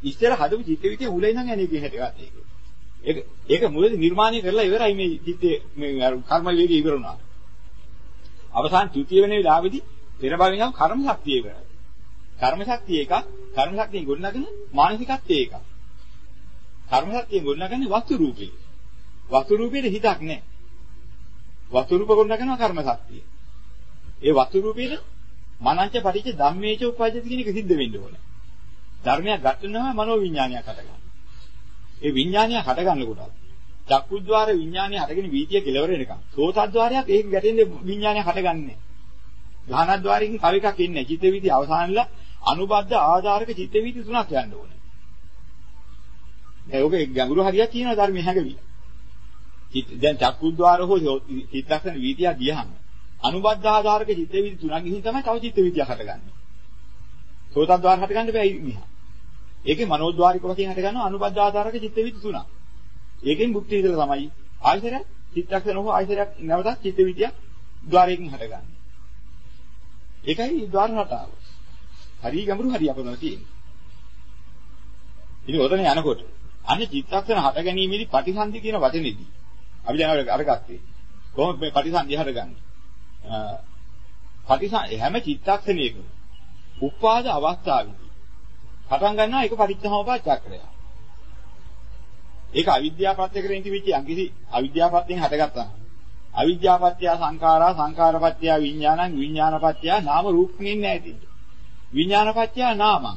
ඉස්සර හදපු චිත්ත වීතිය උලේ නම් යන්නේ කියන හැටගත ඒක. ඒක ඒක මුලදී නිර්මාණය කරලා ඉවරයි මේ චිත්තේ මේ කර්ම වේගය ඉවර වුණා. අවසාන ත්‍ෘතිය වෙන වෙලාවේදී පෙර භවයෙන් කර්ම ශක්තිය ඉවරයි. කර්ම ශක්තිය එක කර්ම ශක්තියෙන් ගොඩනගන මානසිකත්වය එක. කර්ම ශක්තියෙන් ගොඩනගන්නේ වස්තු රූපේ. වස්තු රූපේට හිතක් නැහැ. වස්තු රූප ගොඩනගනවා කර්ම ශක්තිය. ඒ වස්තු රූපේට මනංච පටිච්ච ධම්මේච උපජ්ජති කියන එක සිද්ධ වෙන්න ඕනේ. ධර්මයක් ගන්නවා මනෝ විඥානයක් හටගන්නවා. ඒ විඥානය හටගන්න කොට චක්කුද්්වාර විඥානය හටගෙන වීතිය කෙලවර වෙනකම්. සෝතද්්වාරයක් ඒක ගැටෙන්නේ විඥානය හටගන්නේ. ගානද්්වාරයෙන් තව එකක් එන්නේ. චිත්ත වීති අවසානලා අනුබද්ධ ආධාරක චිත්ත වීති තුනක් යන්න ඕනේ. දැන් ඔබේ ගැඹුරු හරියක් තියෙනවා ධර්මයේ හැඟවිලා. දැන් චක්කුද්්වාර හෝ චිත්තක්ෂණ වීතිය ගියහම අනුබද්ධ ආධාරක චිත්ත වීති තුනක් ගිහින් තමයි තව චිත්ත වීතිය හටගන්නේ. සෝතද්්වාර හටගන්න බෑ ඉනිහා. ඒකේ මනෝද්වාරික වශයෙන් හටගන්නවා අනුබද්ධ ආධාරක චිත්ත වීති තුනක්. ඒකෙන් මුක්තිය ඉඳලා තමයි ආයතන චිත්තක්ෂණ හෝ ආයතනයක් නැවතත් චිත්ත වීතිය ద్వාරයෙන් හටගන්නේ. ඒකයි ద్వාර හටාව. හරි ගැඹුරු හරි අපතන තියෙන්නේ. ඉතින් ඔතන යනකොට අන්න චිත්තක්ෂණ හට ගැනීමේදී පටිසන්ධි කියන වචනේදී අපි දැන් අර ගත්තේ කොහොමද මේ පටිසන්ධි හටගන්නේ? පටිසන් හැම චිත්තක්ෂණයකම උපාද අවස්ථාවේදී පටන් ගන්නවා ඒක පටිච්චසමුප්පාද චක්‍රය. ඒක අවිද්‍යාව ප්‍රත්‍ය කරගෙන තිබිච්ච යම්කිසි අවිද්‍යාව ප්‍රත්‍යයෙන් හටගත්තා. අවිද්‍යාව පත්‍ය සංඛාරා සංඛාර පත්‍ය විඥානං විඥාන පත්‍ය නාම රූපකින් නැති. විඥාන පත්‍ය නාමං.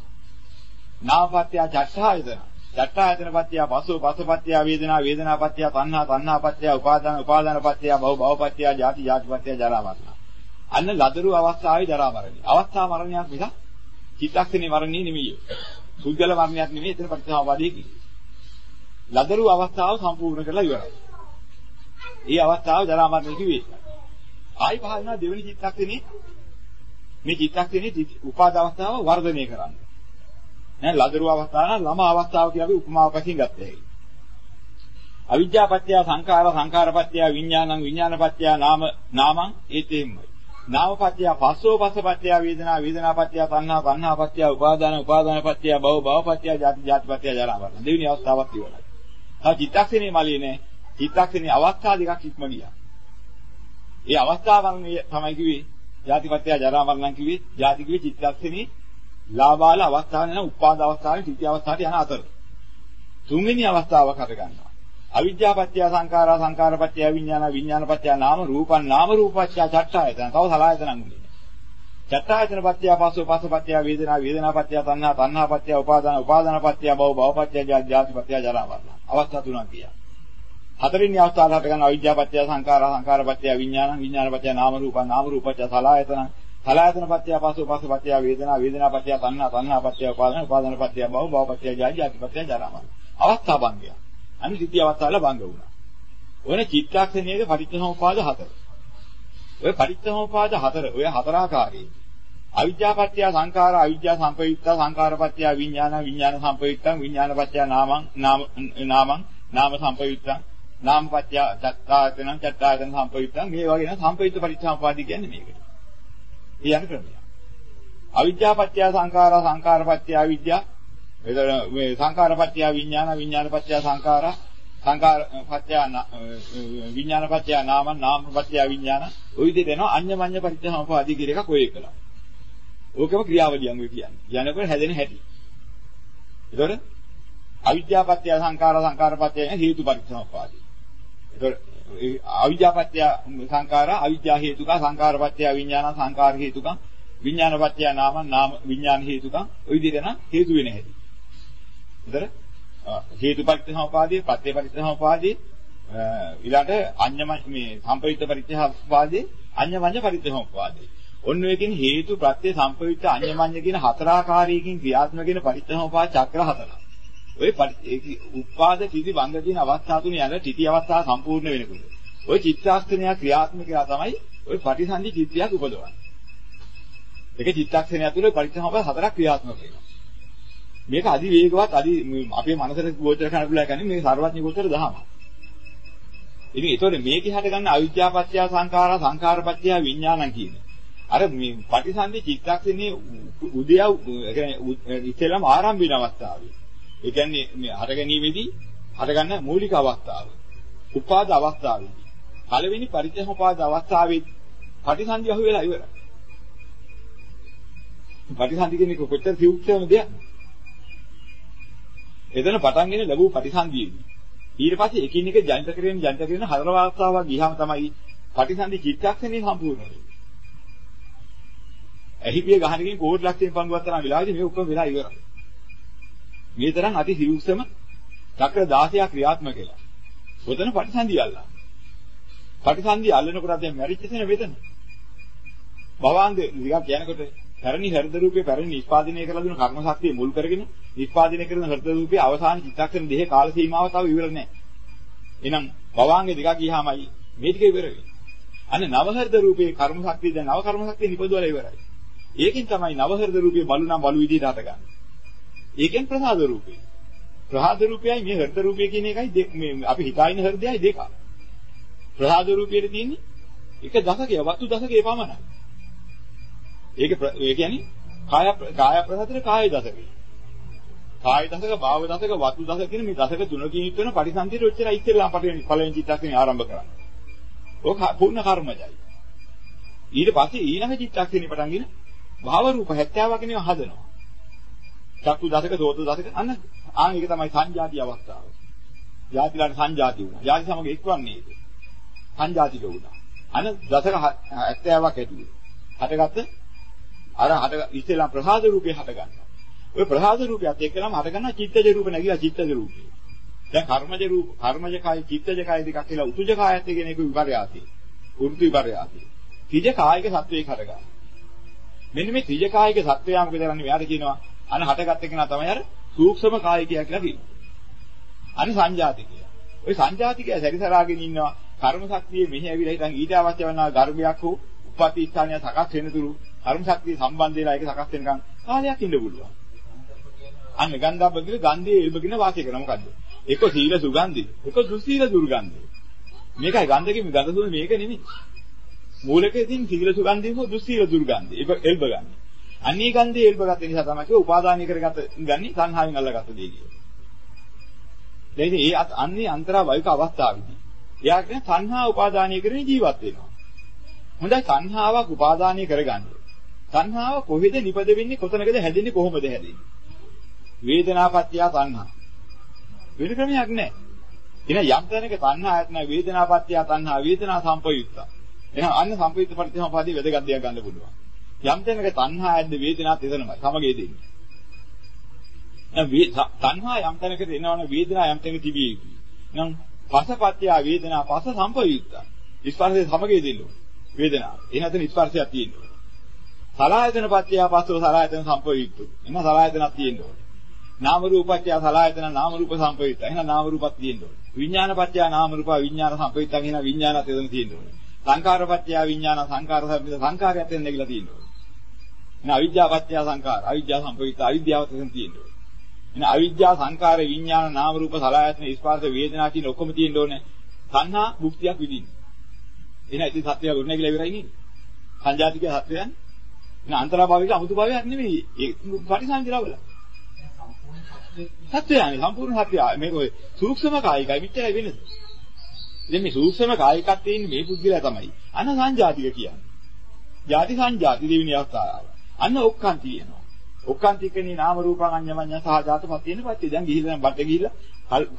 නාම පත්‍ය චට්ඨායතන. චට්ඨායතන පත්‍ය පසෝ පස පත්‍ය වේදනා වේදනා පත්‍ය තණ්හා තණ්හා පත්‍ය උපාදාන උපාදාන පත්‍ය භව භව පත්‍ය ජාති ජාති පත්‍ය ජරා මරණ. අන්න ලදරු අවස්ථාවේ ජරා මරණය. අවස්ථා මරණයක් මිසක් චිත්තක්ෂණේ මරණය නෙමෙයි. සුද්ධල මරණයක් නෙමෙයි එතන පටිච්චසමුප්පාදයේ කිව්වේ. ලදරු අවස්ථාව සම්පූර්ණ කරලා ඉවරයි. ඒ අවස්ථාව ජරා මරණය කිව්වේ. ආයි පහළ වෙන දෙවෙනි චිත්තක්ෂණේ මේ චිත්තක්ෂණේ උපාද අවස්ථාව වර්ධනය කරන්න. නෑ ලදරු අවස්ථාව නම් ළම අවස්ථාව කියලා අපි උපමාවක් වශයෙන් ගත්තා. අවිද්‍යාපත්‍ය සංඛාර සංඛාරපත්‍ය විඥානං විඥානපත්‍ය නාම නාමං ඒතෙම්මයි. නාමපත්‍ය පස්සෝ පස්සපත්‍ය වේදනා වේදනාපත්‍ය තණ්හා තණ්හාපත්‍ය උපාදාන උපාදානපත්‍ය භව භවපත්‍ය ජාති ජාතිපත්‍ය ජරා මරණ. දෙවෙනි අවස්ථාවක් ඉවරයි. හා චිත්තක්ෂණේ මලියේ නෑ. චිත්තක්ෂණේ අවස්ථා දෙකක් ඉක්ම ගියා. ඒ අවස්ථාවන්නේ තමයි කිව්වේ ජාතිපත්‍ය ජරා මරණ කිව්වේ ජාති කිව්වේ චිත්තක්ෂණේ ලාභාල අවස්ථාව නෙන උපාද අවස්ථාවේ ත්‍ෘතිය අවස්ථාවට යන අතර. තුන්වෙනි අවස්ථාවක් හට ගන්නවා. අවිද්‍යාපත්‍ය සංඛාරා සංඛාරපත්‍ය විඥාන විඥානපත්‍ය නාම රූපං නාම රූපපත්‍ය චට්ඨායතන. තව සලආයතනන් උනේ. චට්ඨායතන පත්‍ය පස්සෝ පස්සපත්‍ය වේදනා වේදනාපත්‍ය තණ්හා තණ්හාපත්‍ය උපාදාන උපාදානපත්‍ය භව භවපත්‍ය ජාතිපත්‍ය ජරා මරණ. අවස්ථා තුනක් කියා. හතරවෙනි අවස්ථාවට හට ගන්න අවිද්‍යාපත්‍ය සංඛාරා සංඛාරපත්‍ය විඥාන විඥානපත්‍ය නාම රූපං නාම රූපපත්‍ය සලආයතන සලආයතන පත්‍ය පස්සෝ පස්සපත්‍ය වේදනා වේදනාපත්‍ය තණ්හා තණ්හාපත්‍ය උපාදාන උපාදානපත්‍ය භව භවපත්‍ය ජාතිපත්‍ය ජරා මරණ. අවස්ථා භංගය. අනිත් ද්විතිය අවස්ථාවල භංග වුණා. ඔන චිත්තාක්ෂණයේ පටිච්චසමුපාද හතර. ඔය පටිච්චසමුපාද හතර ඔය හතර ආකාරයේ අවිද්‍යාපත්‍ය සංඛාර අවිද්‍යා සංපයුක්ත සංඛාරපත්‍ය විඥාන විඥාන සංපයුක්තං විඥානපත්‍ය නාමං නාම නාමං නාම සංපයුක්තං නාමපත්‍ය චත්තායතන චත්තායතන සංපයුක්තං මේ වගේ න සංපයුක්ත පටිච්චසමුපාදي කියන්නේ මේකට. කියන ක්‍රමය. අවිද්‍යාපත්‍ය සංඛාර සංඛාරපත්‍ය අවිද්‍යා එතන මේ සංඛාරපත්‍ය විඥාන විඥානපත්‍ය සංඛාර සංඛාරපත්‍ය විඥානපත්‍ය නාම නාමපත්‍ය විඥාන ඔය විදිහට එනවා අඤ්ඤමඤ්ඤ පරිච්ඡේදසමුපාදී කියන එකක් ඔය එකලා. ඕකම ක්‍රියාවලියන් ඔය කියන්නේ. යනකොට හැදෙන හැටි. ඒතකොට අවිද්‍යාපත්‍ය සංඛාර සංඛාරපත්‍ය හේතු පරිච්ඡේදසමුපාදී. ඒතකොට අවිද්‍යාපත්‍ය සංඛාර අවිද්‍යා හේතුක සංඛාරපත්‍ය විඥාන සංඛාර හේතුක විඥානපත්‍ය නාම නාම විඥාන හේතුක ඔය විදිහට නම් හේතු වෙන හැටි. හතර හේතුපත්‍ය සමපාදයේ පත්‍ය පරිච්ඡේදසමපාදයේ ඊළඟට අඤ්ඤම මේ සම්පවිත පරිච්ඡේදසමපාදයේ අඤ්ඤමඤ්ඤ පරිච්ඡේදසමපාදයේ ඔන්න ඔයකින් හේතු ප්‍රත්‍ය සම්පවිත අඤ්ඤමඤ්ඤ කියන හතරාකාරයකින් ක්‍රියාත්මක වෙන පරිච්ඡේදසමපාද චක්‍ර හතරක්. ඔය උපාද කිසි වංග කියන අවස්ථා තුන යන තිති අවස්ථා සම්පූර්ණ වෙනකොට ඔය චිත්තාක්ෂණය ක්‍රියාත්මක වෙලා තමයි ඔය පටිසන්ධි චිත්තයක් උපදවන්නේ. ඒක චිත්තාක්ෂණය ඇතුලේ පරිච්ඡේදසමපාද හතරක් ක්‍රියාත්මක වෙනවා. මේක අදි වේගවත් අදි අපේ මනසට ගෝචර කරන්න පුළුවන් කියන්නේ මේ සර්වඥ ගෝචර දහම. ඉතින් ඒතකොට මේකේ හට ගන්න අවිද්‍යාපත්‍ය සංඛාරා සංඛාරපත්‍ය විඥානං කියන්නේ. අර මේ පටිසන්ධි චිත්තක්ෂණේ උදයව ඒ කියන්නේ ඉතලම ආරම්භ වෙන අවස්ථාවේ. ඒ කියන්නේ මේ හට ගැනීමේදී හට ගන්න මූලික අවස්ථාව. උපාද අවස්ථාවේදී. පළවෙනි පරිච්ඡේදෝපාද අවස්ථාවේ පටිසන්ධි අහු වෙලා ඉවරයි. පටිසන්ධි කියන්නේ කොච්චර සිවුක්ෂම දෙයක්ද? එතන පටන්ගෙන ලැබූ ප්‍රතිසන්දියේදී ඊට පස්සේ එකින් එක ජනිත කරගෙන ජනිත කරගෙන හතර වාස්තාවක් ගියාම තමයි ප්‍රතිසන්දි චිත්තක්ෂණේ සම්පූර්ණ වෙන්නේ. ඇහිපිය ගහනකින් කෝටි ලක්ෂයෙන් පංගුවක් තරම් වෙලාවදී මේ ඔක්කොම වෙලා ඉවරයි. මේ තරම් අති සියුක්ෂම චක්‍ර 16ක් ක්‍රියාත්මක වෙලා. ඔතන ප්‍රතිසන්දි අල්ලා. ප්‍රතිසන්දි අල්ලනකොට දැන් මැරිච්ච තැන වෙතන. භවාංග ටිකක් යනකොට පැරණි හෘද රූපේ පැරණි නිෂ්පාදනය කරලා දුන කර්ම ශක්තිය මුල් කරගෙන නිෂ්පාදනය කරන හෘද රූපේ අවසාන චිත්තක්ෂණ දෙහි කාල සීමාව තව ඉවර නැහැ. එහෙනම් භවාංගේ දෙකක් ගියාමයි මේ ටික ඉවර වෙන්නේ. අන්න නව හෘද රූපේ කර්ම ශක්තිය දැන් නව කර්ම ශක්තිය නිපදවලා ඉවරයි. ඒකෙන් තමයි නව හෘද රූපේ බලු නම් බලු විදිහට හටගන්නේ. ඒකෙන් ප්‍රසාද රූපේ. ප්‍රසාද රූපයයි මේ හෘද රූපය කියන එකයි මේ අපි හිතාගෙන හෘදයයි දෙක. ප්‍රසාද රූපයේ තියෙන්නේ එක දශකය වස්තු දශකයේ පමණයි. ඒක ඒ කියන්නේ කාය කාය ප්‍රසතර කාය දසකේ. කාය දසක, භාව දසක, වතු දසක කියන මේ දසක තුනකින් යුත් වෙන පරිසන්තියට ඔච්චර ඉස්සෙල්ලා පළවෙනි පළවෙනි චිත්තක්ෂණේ ආරම්භ කරන්නේ. ඕක පුණ්‍ය කර්මජයි. ඊට පස්සේ ඊළඟ චිත්තක්ෂණේ පටන්ගෙන භාව රූප 70 කෙනෙක් හදනවා. චක්කු දසක සෝත දසක අන්න ආන් ඒක තමයි සංජාති අවස්ථාව. ජාතිලාට සංජාති වුණා. ජාති සමග එක්වන්නේ ඒක. සංජාතික වුණා. අන්න දසක 70ක් ඇතුළේ. හටගත්ත අර හට ඉස්සෙල්ලා ප්‍රසාද රූපේ හට ගන්නවා. ඔය ප්‍රසාද රූපයත් එක්කලම හට ගන්නවා චිත්තජ රූප නැගිලා චිත්තජ රූපේ. දැන් කර්මජ රූප කර්මජ කාය චිත්තජ කාය දෙකක් කියලා උතුජ කායත් කියන එක විපර්යාසයි. උරුතු විපර්යාසයි. තිජ කායික සත්වයක් හට ගන්නවා. මෙන්න මේ ත්‍රිජ කායික සත්වයා මොකද කරන්නේ? මෙයාට කියනවා අන හටගත්ත කෙනා තමයි අර සූක්ෂම කායිකයා කියලා කියන්නේ. අන සංජාතිකය. ওই සංජාතිකය සැරිසරාගෙන ඉන්නවා කර්ම ශක්තිය මෙහි ඇවිල්ලා හිටන් ඊට අවශ්‍ය වන ගර්භයක් හෝ උපපති ස්ථානය සකස් වෙන තුරු කර්ම ශක්තිය සම්බන්ධ වෙලා ඒක සකස් වෙනකන් කාලයක් ඉන්න පුළුවන්. අන්න ගන්ධබ්බ කියන ගන්ධයේ එල්බගෙන වාසය කරන මොකද්ද? එක සීල සුගන්ධි, එක දුස්සීල දුර්ගන්ධි. මේකයි ගන්ධකෙම ගඳ සුවඳ මේක නෙමෙයි. මූලකෙකින් සීල සුගන්ධි හෝ දුස්සීල දුර්ගන්ධි. ඒක එල්බ ගන්න. අනී ගන්ධයේ එල්බ ගත නිසා තමයි කිය උපාදානීය කරගත ගන්නේ සංහාවෙන් අල්ලගත්ත දේ කියලා. දැන් ඒ අන්නේ අන්තරා වෛක අවස්ථාවේදී එයා කියන සංහා උපාදානීය කරගෙන ජීවත් වෙනවා. හොඳයි සංහාවක් උපාදානීය කරගන්න. සංහාව කොහෙද නිපද වෙන්නේ කොතනකද හැදෙන්නේ කොහොමද හැදෙන්නේ? වේදනාපත්‍ය සංහා. වෙන ක්‍රමයක් නැහැ. එහෙනම් යම් තැනක තණ්හාවක් නැහැ වේදනාපත්‍ය තණ්හා වේදනා සම්පයුක්තා. එහෙනම් අන්න සම්පයුක්ත පරිත්‍යාගපාදී වැදගත් දෙයක් ගන්න පුළුවන්. යම් තැනක තණ්හා ඇද්ද වේදනාත් එතනමයි සමගයේ දෙන්නේ. එහෙනම් තණ්හා යම් තැනක එනවනම් වේදනා යම් තැනක තිබිය යුතුයි. එහෙනම් පසපත්‍ය වේදනා පස සම්පයුක්තා. ස්පර්ශයේ සමගයේ දෙන්න වේදනාව. එහෙනම් එතන ස්පර්ශයක් තියෙනවා. සලආයතන පත්‍ය පස්සෝ සලආයතන සම්පයුක්තු. එහෙනම් සලආයතනක් තියෙනවා. නාම රූපත්‍ය සලආයතන නාම රූප සම්පයුක්ත. එහෙනම් නාම රූපක් තියෙනවා. විඥාන පත්‍ය නාම රූප විඥාන සම්පයුක්ත. එහෙනම් විඥානත් එතන තියෙනවා. සංකාරපත්‍ය විඥාන සංකාර සම්පිත සංකාරයත් එතන නැගිලා තියෙනවා. එහෙනම් අවිද්‍යාපත්‍ය සංකාර අවිද්‍යාව සම්පයුක්ත අවිද්‍යාවත් එතන තියෙනවා. එහෙනම් අවිද්‍යාව සංකාර විඥාන නාම රූප සලආයතන ස්පර්ශ වේදනා කියන ඔක්කොම තියෙන්න ඕනේ. සංහා මුක්තියක් විදින්න. එහෙනම් ඉතින් සත්‍යය ගොඩ නැගිලා ඉවරයි නේද? සංජාතික සත්‍යයන් නේ අන්තරාභාවික අමුතු භාවයක් නෙමෙයි. ඒ පරිසංජිරවල. සත්‍යයනේ සම්පූර්ණ සත්‍යය. මේක ඔය සූක්ෂම කායිකයි විතරයි වෙනස. ඉතින් මේ සූක්ෂම කායිකක් තියෙන මේ පුද්ගලයා තමයි අන සංජාතික කියන්නේ. ಜಾති සංජාති දෙවෙනි අවස්ථාව. අන්න ඔක්කන් තියෙනවා. ඔක්කාන්තිකනේ නාම රූපං අඤ්ඤමඤ්ඤ සහ ජාතපත් තියෙන පස්සේ දැන් ගිහිල්ලා බඩ ගිහිල්ලා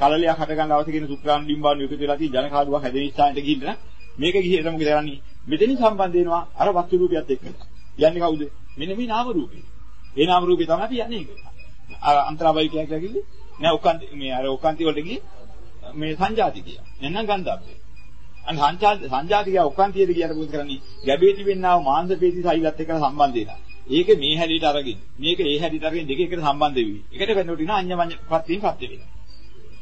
කලලයක් හට ගන්න අවශ්‍ය කියන සුක්‍රාන් බිම්බාන් යුතු වෙලා තියෙන ජන කාඩුවක් හැදෙන ස්ථානට ගිහිල්ලා මේක ගිහිල්ලා මොකද කරන්නේ මෙතනින් සම්බන්ධ වෙනවා අර වස්තු රූපයත් එක්ක යන්නේ කවුද මෙන්න මේ නාම රූපේ ඒ නාම රූපේ තමයි අපි යන්නේ ඒක අර අන්තරාබයි කියලා කිව්වේ නෑ ඔක්කාන්ති මේ අර ඔක්කාන්ති වලට ගියේ මේ සංජාති කිය. එන්නම් ගන්ධබ්බේ. අන්න සංජාති සංජාතික ඔක්කාන්තියද කියට මොකද කරන්නේ? ගැබේ තිබෙනා වූ මාංශ පේශි සෛලත් එක්ක සම්බන්ධ වෙනවා. ඒක මේ හැඩයට අරගෙන මේක ඒ හැඩයට අරගෙන දෙක එකට සම්බන්ධ වෙවි. එකට වෙනකොට ඉන අඤ්ඤමඤ්ඤ ප්‍රත්‍යයෙන් ප්‍රත්‍ය වෙනවා.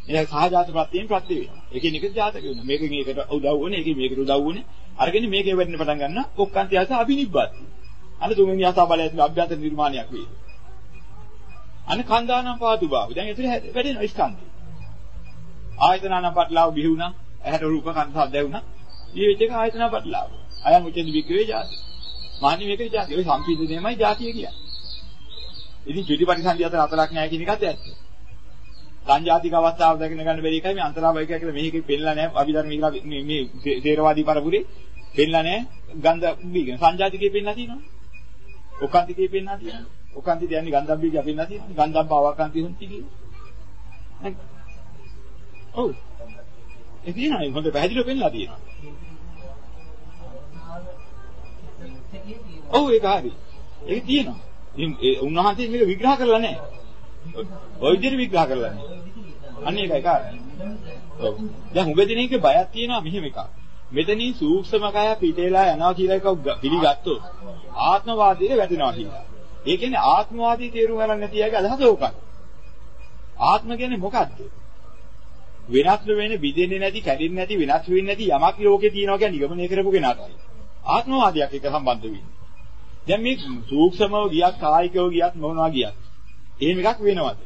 එහෙනම් සහජාත ප්‍රත්‍යයෙන් ප්‍රත්‍ය වෙනවා. ඒකෙන් එක ජාතක වෙනවා. මේකෙන් ඒකට උදව් වුණේ, ඒකෙන් මේකට උදව් වුණේ. අරගෙන මේකේ වෙන්න පටන් ගන්න ඔක්කාන්තිය අස අබිනිබ්බත්. අන්න තුන්වෙනි ආසා බලය ඇතුළේ අභ්‍යන්තර නිර්මාණයක් වේ. අන්න කන්දානම් පාතු බව. දැන් ඒතර වැඩෙනවා ස්කන්ධය. ආයතනනම් පටලාව බිහි වුණා. ඇහැට රූප කන් ශබ්ද වුණා. ඊ වෙච්ච එක ආයතන පටලාව. අයන් උච්චෙන් වික්‍රේ ජාති. මානි මේකේ ජාති. ඔය සම්පීඩනයමයි ජාතිය කියන්නේ. ඉතින් චුතිපටිසන්ධිය අතර අතලක් නැහැ කියන එකත් ඇත්ත. සංජාතික අවස්ථාව දකින්න ගන්න බැරි එකයි මේ අන්තරාභය කියලා මේකේ පෙන්නලා නැහැ අභිධර්ම කියලා මේ මේ තේරවාදී පරපුරේ පෙන්නලා නැහැ ගන්ධ බීගෙන සංජාතිකේ පෙන්නලා තියෙනවා. ඔකාන්තිකේ පෙන්නලා තියෙනවා. ඔකාන්ති කියන්නේ ගන්ධබ්බීගේ පෙන්නලා තියෙනවා. ගන්ධබ්බ අවකාන්ති හොන්ති කියලා. ඔව්. ඒ තියෙනවා හොඳ පැහැදිලිව පෙන්නලා තියෙනවා. ඔව් ඒක හරි. ඒක තියෙනවා. ඉතින් උන්වහන්සේ මේක විග්‍රහ කරලා නැහැ. ඔය විදිහට විග්‍රහ කරලා නැහැ. අන්න ඒකයි කාරණා. ඔව්. දැන් උඹ දිනේක බයක් තියෙනවා මෙහෙම එකක්. මෙතනින් සූක්ෂම කය පිටේලා යනවා කියලා එකක් පිළිගත්තොත් ආත්මවාදීට වැටෙනවා කියලා. ඒ කියන්නේ ආත්මවාදී තේරුම් ගන්න නැති අයගේ අදහස ඕකයි. ආත්ම කියන්නේ මොකද්ද? වෙනස් වෙන්නේ බිඳෙන්නේ නැති, කැඩෙන්නේ නැති, වෙනස් වෙන්නේ නැති යමක් ලෝකේ තියෙනවා කියන නිගමනය කරපු කෙනාටයි. ආත්මවාදයක් එක්ක සම්බන්ධ වෙන්නේ. දැන් මේ සූක්ෂමව ගියත්, කායිකව ගියත් මොනවා ගියත් එහෙම එකක් වෙනවද?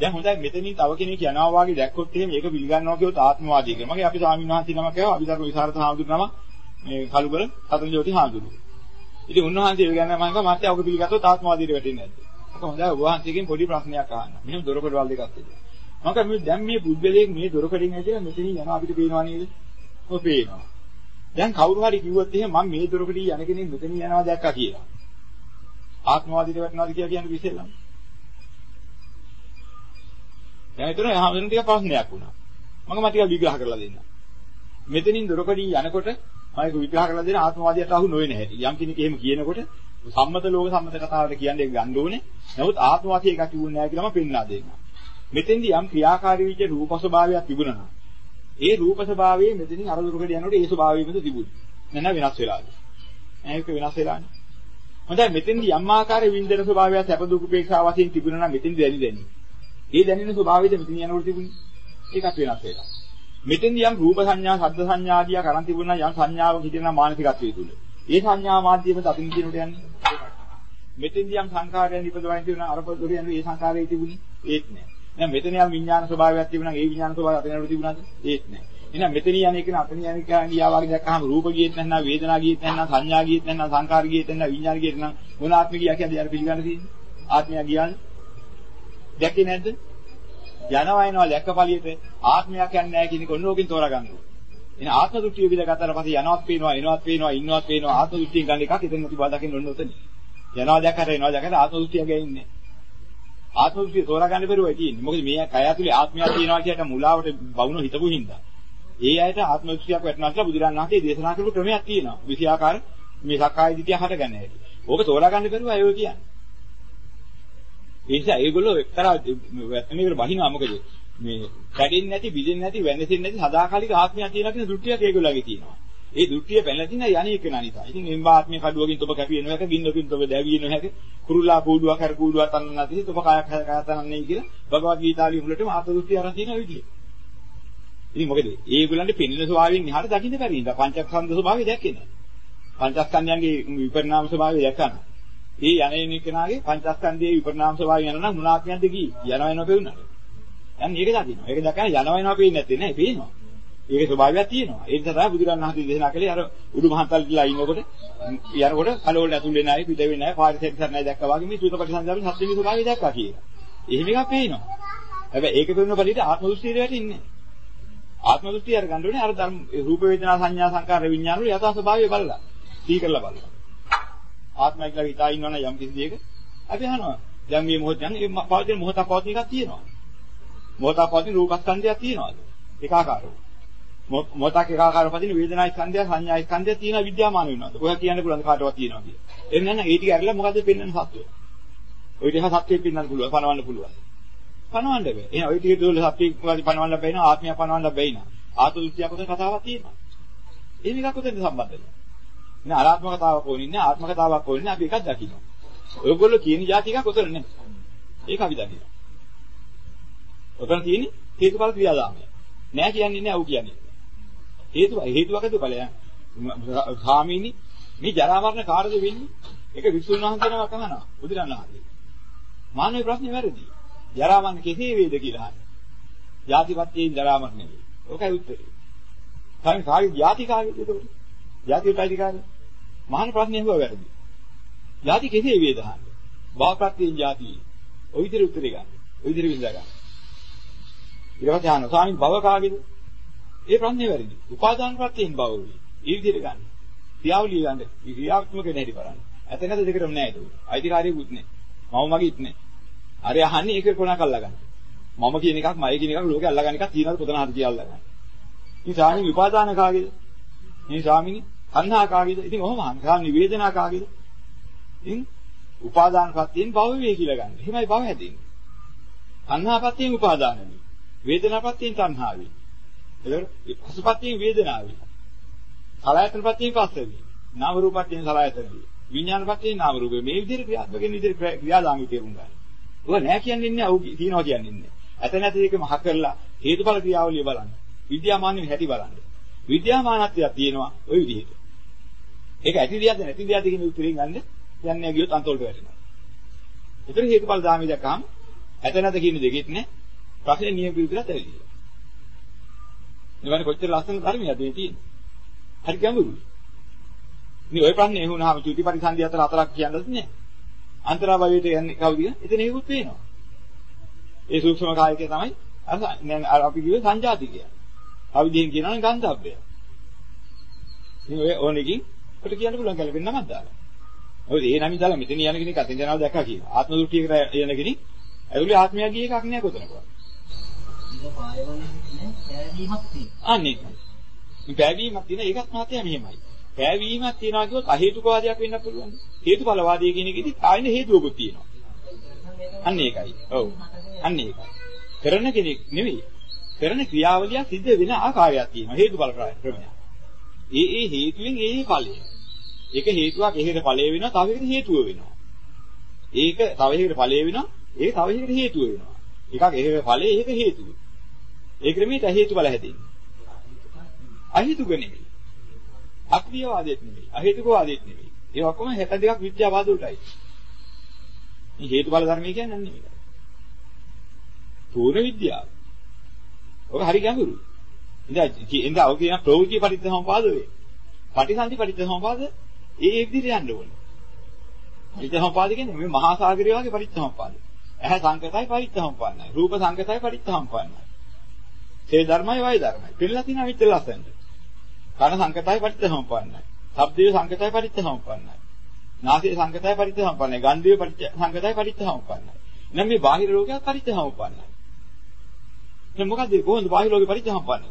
දැන් හොඳයි මෙතනින් තව කෙනෙක් යනවා වාගේ දැක්කොත් එහෙම මේක පිළිගන්නවා කියොත් ආත්මවාදී කියලා. මගේ අපි ස්වාමීන් වහන්සේ නමක් කියව අභිධර්ම විසරත හාමුදුරුවෝ නම මේ කලුබල කතන්ජෝටි හාමුදුරුවෝ. ඉතින් උන්වහන්සේ ඒ ගැන මම කිව්වා මාත්‍ය ඔබ පිළිගත්තොත් ආත්මවාදීට වැටෙන්නේ නැද්ද? ඒක හොඳයි ඔබ වහන්සේගෙන් පොඩි ප්‍රශ්නයක් අහන්න. මෙහෙම දොරකඩවල් දෙකක් තියෙනවා. මම කිව්වා මේ දැන් මේ බුද්ධලේක් මේ දොරකඩින් ඇවිල්ලා මෙතනින් යනවා අපිට පේනවා නේද? ඔය පේනවා. දැන් කවුරු හරි කිව්වොත් එහෙම මම මේ දොරකඩින් යන කෙනෙක් මෙතනින් යනවා දැක්කා කියලා. ආත්මවාදීට වැටෙනවාද කියලා කියන්නේ විශ්ෙල්ලම. දැන් හිතනවා හැමදෙන ටික ප්‍රශ්නයක් වුණා. මම මම ටික විග්‍රහ කරලා දෙන්නම්. මෙතනින් දොරකඩින් යනකොට මම ඒක විග්‍රහ කරලා දෙන ආත්මවාදියට අහු නොවේ නැහැ. යම් කෙනෙක් එහෙම කියනකොට සම්මත ලෝක සම්මත කතාවට කියන්නේ ඒක ගන්න ඕනේ. නමුත් ආත්මවාදී එකක් තිබුණේ නැහැ කියලා මම පෙන්නලා දෙන්නම්. මෙතෙන්දී යම් ක්‍රියාකාරී විච රූප ස්වභාවයක් තිබුණා නම් ඒ රූප ස්වභාවයේ මෙතනින් අර දුරකට යනකොට ඒ ස්වභාවයෙම තිබුණේ. නැත්නම් වෙනස් වෙලාද? ඒක වෙනස් වෙලානේ. හොඳයි මෙතෙන්දී යම් ආකාරයේ වින්දන ස්වභාවයක් සැප දුක උපේක්ෂා වශයෙන් තිබුණා නම් මෙතෙන්දී දැනි දැනි. ඒ දැනෙන ස්වභාවයද මෙතන යනකොට තිබුණේ. ඒකත් වෙනස් වෙලා. මෙතෙන්දී යම් රූප සංඥා, ශබ්ද සංඥා ආදිය කරන් තිබුණා යම් සංඥාවක් හිතෙනා මානසිකත්වයේ තුල. ඒ සංඥා මාධ්‍යම තතින් කියනට යන්නේ. මෙතෙන්දී යම් සංකාරයන් ඉපදවයින් තිබුණා අර පොදොර යන ඒ සංකාරයේ තිබුණේ ඒත් නෑ. එහෙනම් මෙතන යම් විඥාන ස්වභාවයක් තිබුණා ඒ විඥාන ස්වභාවය අතන යනකොට තිබුණාද? ඒත් නෑ. එහෙනම් මෙතන යන එක නේ අතන යන එක ගියා වගේ දැක්කහම රූප ගියෙත් නැත්නම් වේදනා ගියෙත් නැත්නම් සංඥා ගියෙත් නැත්නම් සංකාර ගියෙත් නැත්නම් විඥාන ගියෙත් නැත්නම් මොන ආත්ම ගියා කියන්නේ අර පිළිගන්න තියෙන්නේ? ආත්මය ගියානේ. දැක්කේ නැද්ද? යනවා එනවා දැක්කපළියට ආත්මයක් යන්නේ නැහැ කියන එක ඔන්නෝකින් තෝරගන්න ඕනේ. එහෙනම් ආත්ම දෘෂ්ටිය විද ගත්තාට පස්සේ යනවත් පේනවා එනවත් පේනවා ඉන්නවත් පේනවා ආත්ම දෘෂ්ටියෙන් ගන්න එකක් ඉතින් නැති බව දකින්න ඕන උතන. යනවා දැක්කට එනවා දැක්කට ආත්ම දෘෂ්ටිය ගෑන්නේ. ආත්ම දෘෂ්ටිය තෝරගන්න බැරුවයි තියෙන්නේ. මොකද මේ කය ඇතුලේ ආත්මයක් තියෙනවා කියන මුලාවට වුණ හිතපු හින්දා. ඒ අයට ආත්ම දෘෂ්ටියක් වැටෙනවා කියලා බුදුරජාණන් වහන්සේ දේශනා කරපු ක්‍රමයක් තියෙනවා. විෂයාකාර මේ සක්කාය දිටිය හටගන්න හැටි. ඕක තෝරාගන්න බැරුව අය ඔය කියන්නේ. ඒ නිසා ඒගොල්ලෝ එක්තරා වැටෙනේකට බහිනවා මොකද මේ කැඩෙන්නේ නැති බිඳෙන්නේ නැති වෙනසෙන්නේ නැති සදාකාලික ආත්මයක් තියෙනවා කියන දෘෂ්ටියක් ඒගොල්ලෝගේ තියෙනවා. ඒ දෘෂ්ටිය පැනලා තියෙන යණි එක නනිතා. ඉතින් එම්බ ආත්මයේ කඩුවකින් තොප කැපිය නොහැක, ගින්නකින් තොප දැවිය නොහැක, කුරුල්ලා කූඩුවක් හර කූඩුවක් තනන්න නැති තොප කයක් හර තනන්නේ කියලා භගවත් ගීතාවේ මුලටම ආත්ම දෘෂ්ටි අරන් තියෙන විදිය. ඉතින් මොකද? ඒගොල්ලන්ට පෙනෙන ස්වභාවයෙන් එහාට දකින්න බැරි නේද? පංචස්කන්ධ ස්වභාවය දැක්කේ නැහැ. පංචස්කන්ධයන්ගේ විපරිණාම ස්වභාවය දැක්කම. ඒ යන්නේ කෙනාගේ පංචස්කන්ධයේ විපරිණාම ස්වභාවය යන නම් මොනාත්මයක්ද කී? යනවා එනවා පෙවුනද? දැන් මේක දකින්න. ඒක දැක්කම යනවා එනවා පේන්නේ නැත්තේ නෑ පේනවා. ඒකේ ස්වභාවයක් තියෙනවා. ඒ නිසා තමයි බුදුරණන් වහන්සේ දේශනා කළේ අර උඩු මහන්තල්ලා ඉන්නකොට යනකොට කලවල ඇතුල් වෙන්නේ නැහැ පිට වෙන්නේ නැහැ පාරිසෙත් කරන්නේ දැක්කා වගේ මේ සූතපටි සංඥාවෙන් සත්‍යයේ ස්වභාවය දැක්කා කියලා. එහෙම එකක් පේනවා. හැබැයි ඒක පේන පරිදි ආත්ම දෘෂ්ටියට වැටෙන්නේ ආත්ම දෘෂ්ටිය අර ගන්න ඕනේ අර ධර්ම රූප වේදනා සංඥා සංකාර විඥාන වල යථා ස්වභාවය බලලා. සී කරලා බලලා. ආත්මය කියලා හිතා ඉන්නවනම් යම් කිසි දෙයක අපි අහනවා. දැන් මේ මොහොත දැන් මේ පවතින මොහොතක් පවතින එකක් තියෙනවා. මොහොතක් පවතින රූපස්කන්ධයක් තියෙනවාද? ඒකාකාරව. මොතක් එකාකාරව පදින වේදනා ස්කන්ධය සංඥා ස්කන්ධය තියෙන විද්‍යාමාන වෙනවාද? ඔය කියන්න පුළුවන් කාටවත් තියෙනවා කියලා. එන්නම් ඒ ටික ඇරලා මොකද්ද පෙන්වන්න සත්‍යය? ඔය ටික සත්‍යය පෙන්වන්න පුළුවන්, පනවන්න පුළුවන්. පනවන්න බෑ. එහෙනම් ඔය ටික දුවල සත්‍යය පනවන්න බෑ නා ආත්මය පනවන්න බෑ නා. ආතුල්සියක් උදේ කතාවක් තියෙනවා. ඒ මේකක් උදේ සම්බන්ධ වෙනවා. නේ අනාත්ම කතාවක් ඕනින්නේ ආත්ම කතාවක් ඕනින්නේ අපි එකක් දකිනවා. ඔයගොල්ලෝ කියන જાති එකක් උතර නේ. ඒක අපි දකිනවා. උතර තියෙන්නේ හේතුඵල ක්‍රියාදාමය. නෑ කියන්නේ නෑ ඔව් කියන්නේ. හේතුව හේතුවකද බලයන් ස්වාමීනි මේ ජරා මරණ කාටද වෙන්නේ? ඒක විසුණු වහන්සේනම කහනවා බුදුරණන් වහන්සේ. මානව ප්‍රශ්නේ වැරදි. ජරා මරණ කෙසේ වේද කියලා අහනවා. ಜಾතිපත්යෙන් ජරා මරණ නෙවෙයි ඕකයි උත්තරේ. තමයි කාගේ ಜಾති කාගේද ඒකට ಜಾතියට අයිති කාගේ? මානව ප්‍රශ්නේ හුව වැරදි. ಜಾති කෙසේ වේද අහන්නේ? භාවප්‍රත්‍යයෙන් ಜಾතියේ ඔය විදිහට උත්තරේ ගන්න. ඔය විදිහට විඳ ගන්න. ඊළඟට අහනවා ස්වාමීන් භව කාගේද? ඒ ප්‍රශ්නේ වැරදි. උපාදාන ප්‍රත්‍යයෙන් භව වේ. ඒ විදිහට ගන්න. ක්‍රියාවලිය ගන්න. ක්‍රියාත්මක නැහැටි බලන්න. ඇත නැත දෙකටම නැහැ ඒක. අයිතිකාරියකුත් නැහැ. මම මගේත් නැහැ. හරි අහන්නේ ඒක කොනක් අල්ලගන්න. මම කියන එකක් මයි කියන එකක් ලෝකේ අල්ලගන්න එකක් තියනවාද පොතන හරි කියලා අල්ලගන්න. ඉතින් ස්වාමීන් විපාදාන කාගේද? මේ ස්වාමීන් තණ්හා කාගේද? ඉතින් ඔහොම අහන්න. ස්වාමීන් වේදනා කාගේද? ඉතින් උපාදාන ප්‍රත්‍යයෙන් භව වේ කියලා ගන්න. එහෙමයි භව හැදෙන්නේ. තණ්හා ප්‍රත්‍යයෙන් උපාදාන වේ. වේදනා ප්‍රත්‍යයෙන් තණ්හා වේ. එතකොට පසුපත්‍යයෙන් වේදනාව වේ. සලආයතන ප්‍රත්‍යයෙන් පස්ස වේ. නාම රූප ප්‍රත්‍යයෙන් සලආයතන වේ. විඥාන ප්‍රත්‍යයෙන් නාම රූප වේ. මේ විදිහට ක්‍රියාත්මක වෙන විදිහට ක්‍රියාදාමී තේරුම් ගන්න. ඔය නෑ කියන්නේ නැහැ. ඔව් තියනවා කියන්නේ නැහැ. ඇත නැති එකම හක් කරලා හේතුඵල ක්‍රියාවලිය බලන්න. විද්‍යාමානෙ හැටි බලන්න. විද්‍යාමානත්වයක් තියෙනවා ওই විදිහට. ඒක ඇති දෙයක්ද නැති දෙයක්ද කියන උත්තරෙන් ගන්න යන්නේ ගියොත් අන්තවලට වැටෙනවා. ඒතර හේතුඵල දාමි දැක්කම ඇත නැත කියන දෙකෙත් නෑ. ප්‍රශ්නේ නියම විදිහට ඇවිල්ලා. නිවන කොච්චර ලස්සන ධර්මයක්ද මේ තියෙන්නේ. හරි ගැඹුරුයි. මේ ওই ප්‍රශ්නේ එහුණාම චුතිපරිසන්දි අතර හතරක් කියන්නද නෑ. අන්තරාභවයට යන්නේ කවුද? එතන ඒකුත් පේනවා. ඒ සූක්ෂම කායකේ තමයි අර අපි කිව්වේ සංජාතිකය. අවිදීන් කියනවා නම් ගන්ධබ්බය. ඉතින් ඔය ඕනෙකින් කොට කියන්න පුළුවන් ගැලපෙන්න නමක් දාලා. ඔය ඒ නමින් දාලා මෙතන යන කෙනෙක් අතින් යනවා දැක්කා කියලා. ආත්ම දෘෂ්ටියකට යන කෙනෙක් ඇතුලේ ආත්මය ගිය එකක් නෑ කොතනකවත්. පායවල ඉන්නේ පෑවීමක් තියෙනවා. අන්න ඒකයි. මේ පෑවීමක් තියෙන එකක් මාත්‍යා මෙහෙමයි. පෑවීමක් තියනවා කිව්වොත් අහේතුකවාදයක් වෙන්න පුළුවන්. හේතුඵලවාදය කියන එකෙදි ආයෙත් හේතුවකුත් තියෙනවා. අන්න ඒකයි. ඔව්. අන්න ඒකයි. කරන කෙනෙක් නෙවෙයි. කරන ක්‍රියාවලිය සිද්ධ වෙන ආකාරයක් තියෙනවා. හේතුඵල ක්‍රමයක්. ඒ ඒ හේතුවෙන් ඒ ඒ ඵලය. එක හේතුවක් එහෙට ඵලය වෙනවා, තව එකකට හේතුව වෙනවා. ඒක තව එකකට ඵලය වෙනවා, ඒක තව එකකට හේතුව වෙනවා. එකක් එහෙක ඵලය, ඒක හේතුව. ඒ ක්‍රමයට හේතුඵල හැදෙන්නේ. අහේතුක නෙමෙයි. අක්‍රියවාදයක් නෙමෙයි. අහේතුකවාදයක් නෙමෙයි. ඒ ඔක්කොම 62ක් විද්‍යාවාද උටයි. මේ හේතුඵල ධර්මය කියන්නේ අන්නේ මේකයි. පූර්ණ විද්‍යාව. ඔක හරි ගැඹුරුයි. ඉතින් ඉතින් ඔය කියන ප්‍රවෘත්ති පරිත්‍යාසම්පාද වේ. පටිසන්ධි පරිත්‍යාසම්පාද ඒ ඒ විදිහට යන්න ඕනේ. පරිත්‍යාසම්පාද කියන්නේ මේ මහා සාගරය වගේ පරිත්‍යාසම්පාද. ඇහැ සංකතයි පරිත්‍යාසම්පාදයි. රූප සංකතයි පරිත්‍යාසම්පාදයි. ඒ ධර්මයි වයි ධර්මයි. පිළිලා තියෙන අවිත් ලස්සනට. කන සංකතයි පරිත්‍යාසම්පාදයි. ශබ්දයේ සංකතයි පරිත්‍යාසම්පාදයි. නාසයේ සංකතයි පරිත්‍යාසම්පාදයි. ගන්ධයේ සංකතයි පරිත්‍යාසම්පාදයි. නම් මේ බාහිර ලෝකයක් පරිත්‍යාසම්පාදයි. දැන් මොකද කොහොමද බාහිර ලෝකෙ පරිත්‍යාසම්පාදයි?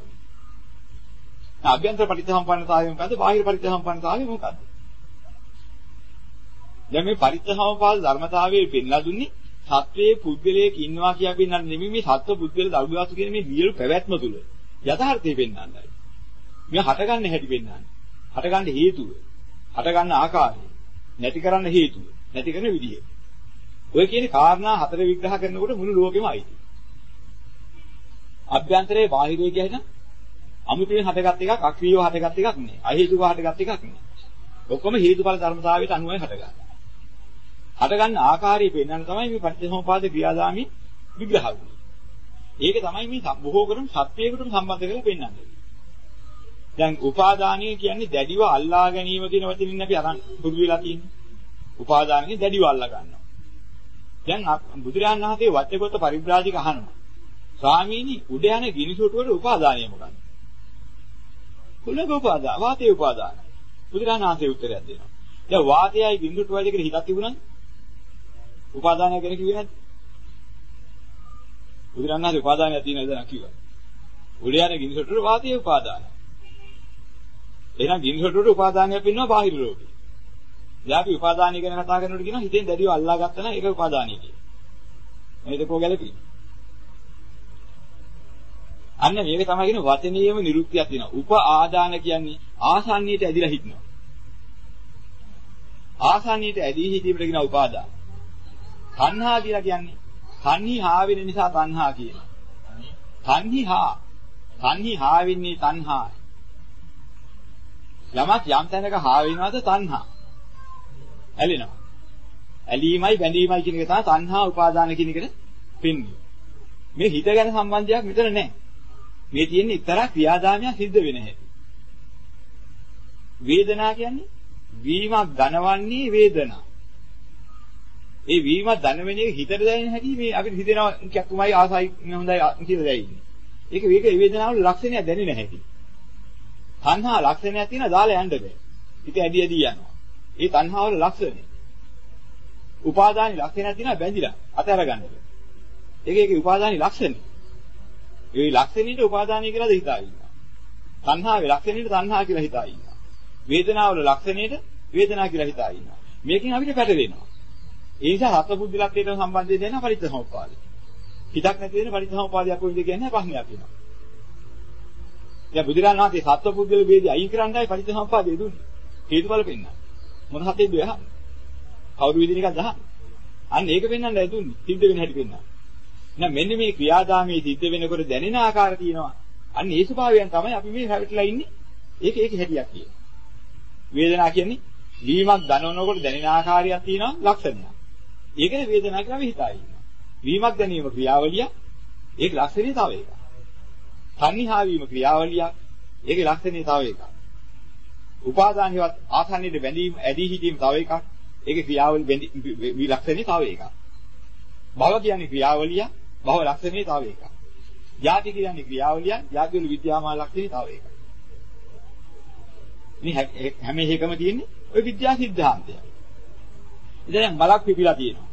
අභ්‍යන්තර පරිත්‍යාසම්පන්නතාවය මොකද්ද? බාහිර පරිත්‍යාසම්පන්නතාවය මොකද්ද? දැන් මේ පරිත්‍යාසම්පාද ධර්මතාවයේ පෙන්ලා දුන්නේ සත්වයේ පුද්ගලයෙක් ඉන්නවා කියලා පෙන්වන්න නෙමෙයි මේ සත්ව පුද්ගල දරුවාසු කියන මේ වියලු පැවැත්ම තුල යථාර්ථය පෙන්වන්නයි. මේ හටගන්න හැටි පෙන්වන්නේ. හටගන්න හේතුව. හටගන්න ආකාරය. නැති කරන්න හේතුව. නැති කරන විදිය. ඔය කියන කාරණා හතර විග්‍රහ කරනකොට මුළු ලෝකෙම අයිති. අභ්‍යන්තරයේ බාහිරයේ කියන අමුතුවෙන් හටගත් එකක් අක්‍රීයව හටගත් එකක් නෙවෙයි. අහේතුකව හටගත් එකක් නෙවෙයි. ඔක්කොම හේතුඵල ධර්මතාවයට අනුවයි හටගන්නේ. හටගන්න ආකාරය පෙන්වන්න තමයි මේ පටිච්චසමුපාද ක්‍රියාදාමී විග්‍රහ වෙන්නේ. ඒක තමයි මේ බොහෝ කරන සත්‍යයකටම සම්බන්ධ කරලා පෙන්වන්නේ. දැන් උපාදානීය කියන්නේ දැඩිව අල්ලා ගැනීම කියන වචනින් අපි අරන් පුරුදු වෙලා තියෙන්නේ. උපාදානීය දැඩිව අල්ලා ගන්නවා. දැන් බුදුරජාණන් වහන්සේ වච්චගත පරිබ්‍රාජික අහනවා. ස්වාමීනි උඩ යන ගිනිසොටුවට උපාදානිය මොකක්ද? කුලක උපාදාන, වාතේ උපාදාන. බුදුරජාණන් වහන්සේ උත්තරයක් දෙනවා. දැන් වාතයයි ගිනිසොටු වල දෙකට හිතක් තිබුණාද? උපාදානය ගැන කිව්වේ නැද්ද? බුදුරජාණන් වහන්සේ උපාදානයක් තියෙනවද නැද්ද කිව්වා. උඩ යන ගිනිසොටුවට වාතේ උපාදානයි. එහෙනම් ගිනිසොටුවට උපාදානයක් වෙනවා බාහිර ලෝකේ. දැන් අපි උපාදානිය ගැන කතා කරනකොට කියනවා හිතෙන් දැඩිව අල්ලා ගත්තා නම් ඒක උපාදානිය කියලා. මේක කො ගැලපෙන්නේ? අන්න මේක තමයි කියන වචනීයම නිරුක්තියක් තියෙනවා. උප ආදාන කියන්නේ ආසන්නීයට ඇදිලා හිටිනවා. ආසන්නීයට ඇදී හිටීමට කියන උපාදාන. තණ්හා කියලා කියන්නේ තණ්හි හා වෙන නිසා තණ්හා කියනවා. තණ්හි හා තණ්හි හා වෙන්නේ තණ්හා. යමක් යම් තැනක හා වෙනවද තණ්හා. ඇලෙනවා. ඇලීමයි බැඳීමයි කියන එක තමයි තණ්හා උපාදාන කියන එකට පෙන්වන්නේ. මේ හිත ගැන සම්බන්ධයක් මෙතන නැහැ. මේ තියෙන්නේ එක්තරා ක්‍රියාදාමයක් සිද්ධ වෙන හැටි. වේදනා කියන්නේ වීමක් ධනවන්නේ වේදනා. ඒ වීමක් ධන වෙන එක හිතට දැනෙන හැටි මේ අපිට හිතෙනවා කැක්කුමයි ආසයි හොඳයි කියලා දැනෙන්නේ. ඒක මේක වේදනාවල ලක්ෂණයක් දැනෙන්නේ නැහැ. තණ්හා ලක්ෂණයක් තියෙන දාලා යන්න බෑ. හිත ඇදි ඇදි යනවා. ඒ තණ්හාවල ලක්ෂණය. උපාදානි ලක්ෂණයක් තියෙනවා බැඳිලා අතහැර ගන්න බෑ. ඒක ඒකේ උපාදානි ලක්ෂණය. ඒ ලක්ෂණයට උපාදානීය කියලා හිතා ඉන්නවා. තණ්හාවේ ලක්ෂණයට තණ්හා කියලා හිතා ඉන්නවා. වේදනාවල ලක්ෂණයට වේදනා කියලා හිතා ඉන්නවා. මේකෙන් අපිට පැටලෙනවා. ඒ නිසා රස බුද්ධි ලක්ෂයට සම්බන්ධය දෙන පරිත්‍ථසමුප්පාදය. හිතක් නැති වෙන පරිත්‍ථසමුපාදයක් වුණේ කියන්නේ පහනියක් වෙනවා. දැන් බුදුරන් වහන්සේ සත්ව පුද්ගල ભેදය අයින් කරන්නයි පරිත්‍ථසමුපාදය දුන්නේ. හේතුඵල පෙන්නන. මොන හතේද ඔය අහන්නේ? කවුරු විදිහ නිකන් දහන්නේ? අන්න ඒක පෙන්නන්න දුන්නේ. සිද්ධ වෙන හැටි පෙන්නන. එහෙනම් මෙන්න මේ ක්‍රියාදාමයේ සිද්ධ වෙනකොට දැනෙන ආකාර තියෙනවා. අන්න ඒ ස්වභාවයන් තමයි අපි මේ හැවිටලා ඉන්නේ. ඒක ඒක හැටියක් කියන්නේ. වේදනාව කියන්නේ දීමක් දනවනකොට දැනෙන ආකාරයක් තියෙනවා ලක්ෂණයක්. ඒ කියන්නේ වේදනාව කියලා අපි හිතා ඉන්නවා. වීමක් දැනීම ක්‍රියාවලිය ඒක ලක්ෂණේ තව එකක්. තණ්හා වීම ක්‍රියාවලිය ඒකේ ලක්ෂණේ තව එකක්. උපාදාන හේවත් ආසන්නයේ බැඳීම ඇදී හිටීම තව එකක්. ඒකේ ක්‍රියාවලිය ලක්ෂණේ තව එකක්. භව කියන්නේ ක්‍රියාවලිය භව ලක්ෂණේ තව එකක්. ජාති කියන්නේ ක්‍රියාවලිය ජාති වල විද්‍යාමාන ලක්ෂණේ තව එකක්. ඉතින් හැම එකම තියෙන්නේ ওই විද්‍යා સિદ્ધාන්තය. ඉතින් දැන් බලක් පිපිලා තියෙනවා.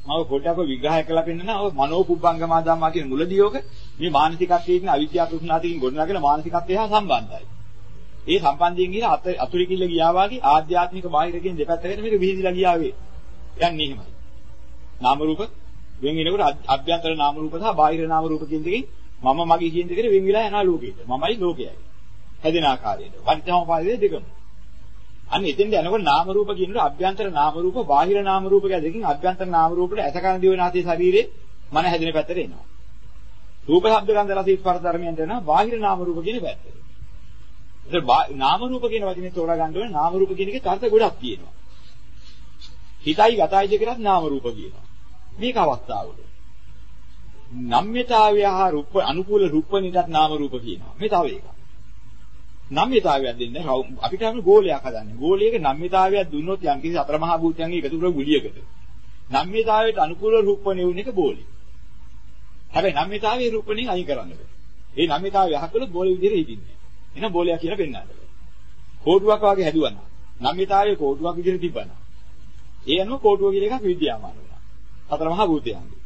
මම පොඩ්ඩක් ඔය විග්‍රහය කරලා පෙන්නන ඔය මනෝ පුබ්බංගමා ධම්මා කියන මුලදී ඔක මේ මානසිකත්වයේ තියෙන අවිද්‍යාව ප්‍රඥාතිකින් ගොඩනගෙන මානසිකත්වය හා සම්බන්ධයි. ඒ සම්බන්ධයෙන් කියන අතුරුකිල්ල ගියා වගේ ආධ්‍යාත්මික බාහිර කියන දෙපැත්තකට මේක විහිදිලා ගියා වේ. යන්නේ එහෙමයි. නාම රූප වෙන් වෙනකොට අභ්‍යන්තර නාම රූප සහ බාහිර නාම රූප කියන දෙකෙන් මම මගේ කියන දෙකට වෙන් වෙලා යනවා ලෝකෙට. මමයි ලෝකයයි. හැදෙන ආකාරයට. පරිත්‍යාමපාදයේ දෙකම. අන්න එතෙන්ද යනකොට නාම රූප කියනකොට අභ්‍යන්තර නාම රූප බාහිර නාම රූප කියලා දෙකකින් අභ්‍යන්තර නාම රූපවල ඇසකන දිවනාතේ ශරීරේ මන හැදෙන පැත්තට එනවා. රූප ශබ්ද ගන්ධ රස ස්පර්ශ ධර්මයන්ට එනවා බාහිර නාම රූප කියන පැත්තට. ඒතර නාම රූප කියන වචනේ තෝරා ගන්න ඕනේ නාම රූප කියන එකේ අර්ථ ගොඩක් තියෙනවා. හිතයි ගතයි දෙකකට නාම රූප කියනවා. මේක අවස්ථාවල. නම්්‍යතාවය හා රූප අනුකූල රූපණිටත් නාම රූප කියනවා. මේ තව එකක්. නම්්‍යතාවයක් දෙන්නේ අපිට අර ගෝලයක් හදන්නේ. ගෝලයක නම්්‍යතාවයක් දුන්නොත් යම්කිසි අතර මහා භූතයන්ගේ එකතු කරපු ගුලියකට. නම්්‍යතාවයට අනුකූල රූපණේ වුණ එක ගෝලෙ. හැබැයි නම්්‍යතාවයේ රූපණෙන් අයින් කරන්න බෑ. ඒ නම්්‍යතාවය යහකලොත් ගෝලෙ විදිහට හිටින්නේ. එහෙනම් බෝලයක් කියලා පෙන්නන්න බෑ. කෝටුවක් වගේ හැදුවනම් නම්්‍යතාවයේ කෝටුවක් විදිහට තිබ්බනම් ඒ අනුව කෝටුව කියලා එකක් විද්‍යාමාන වෙනවා. අතර මහා භූතයන්ගේ.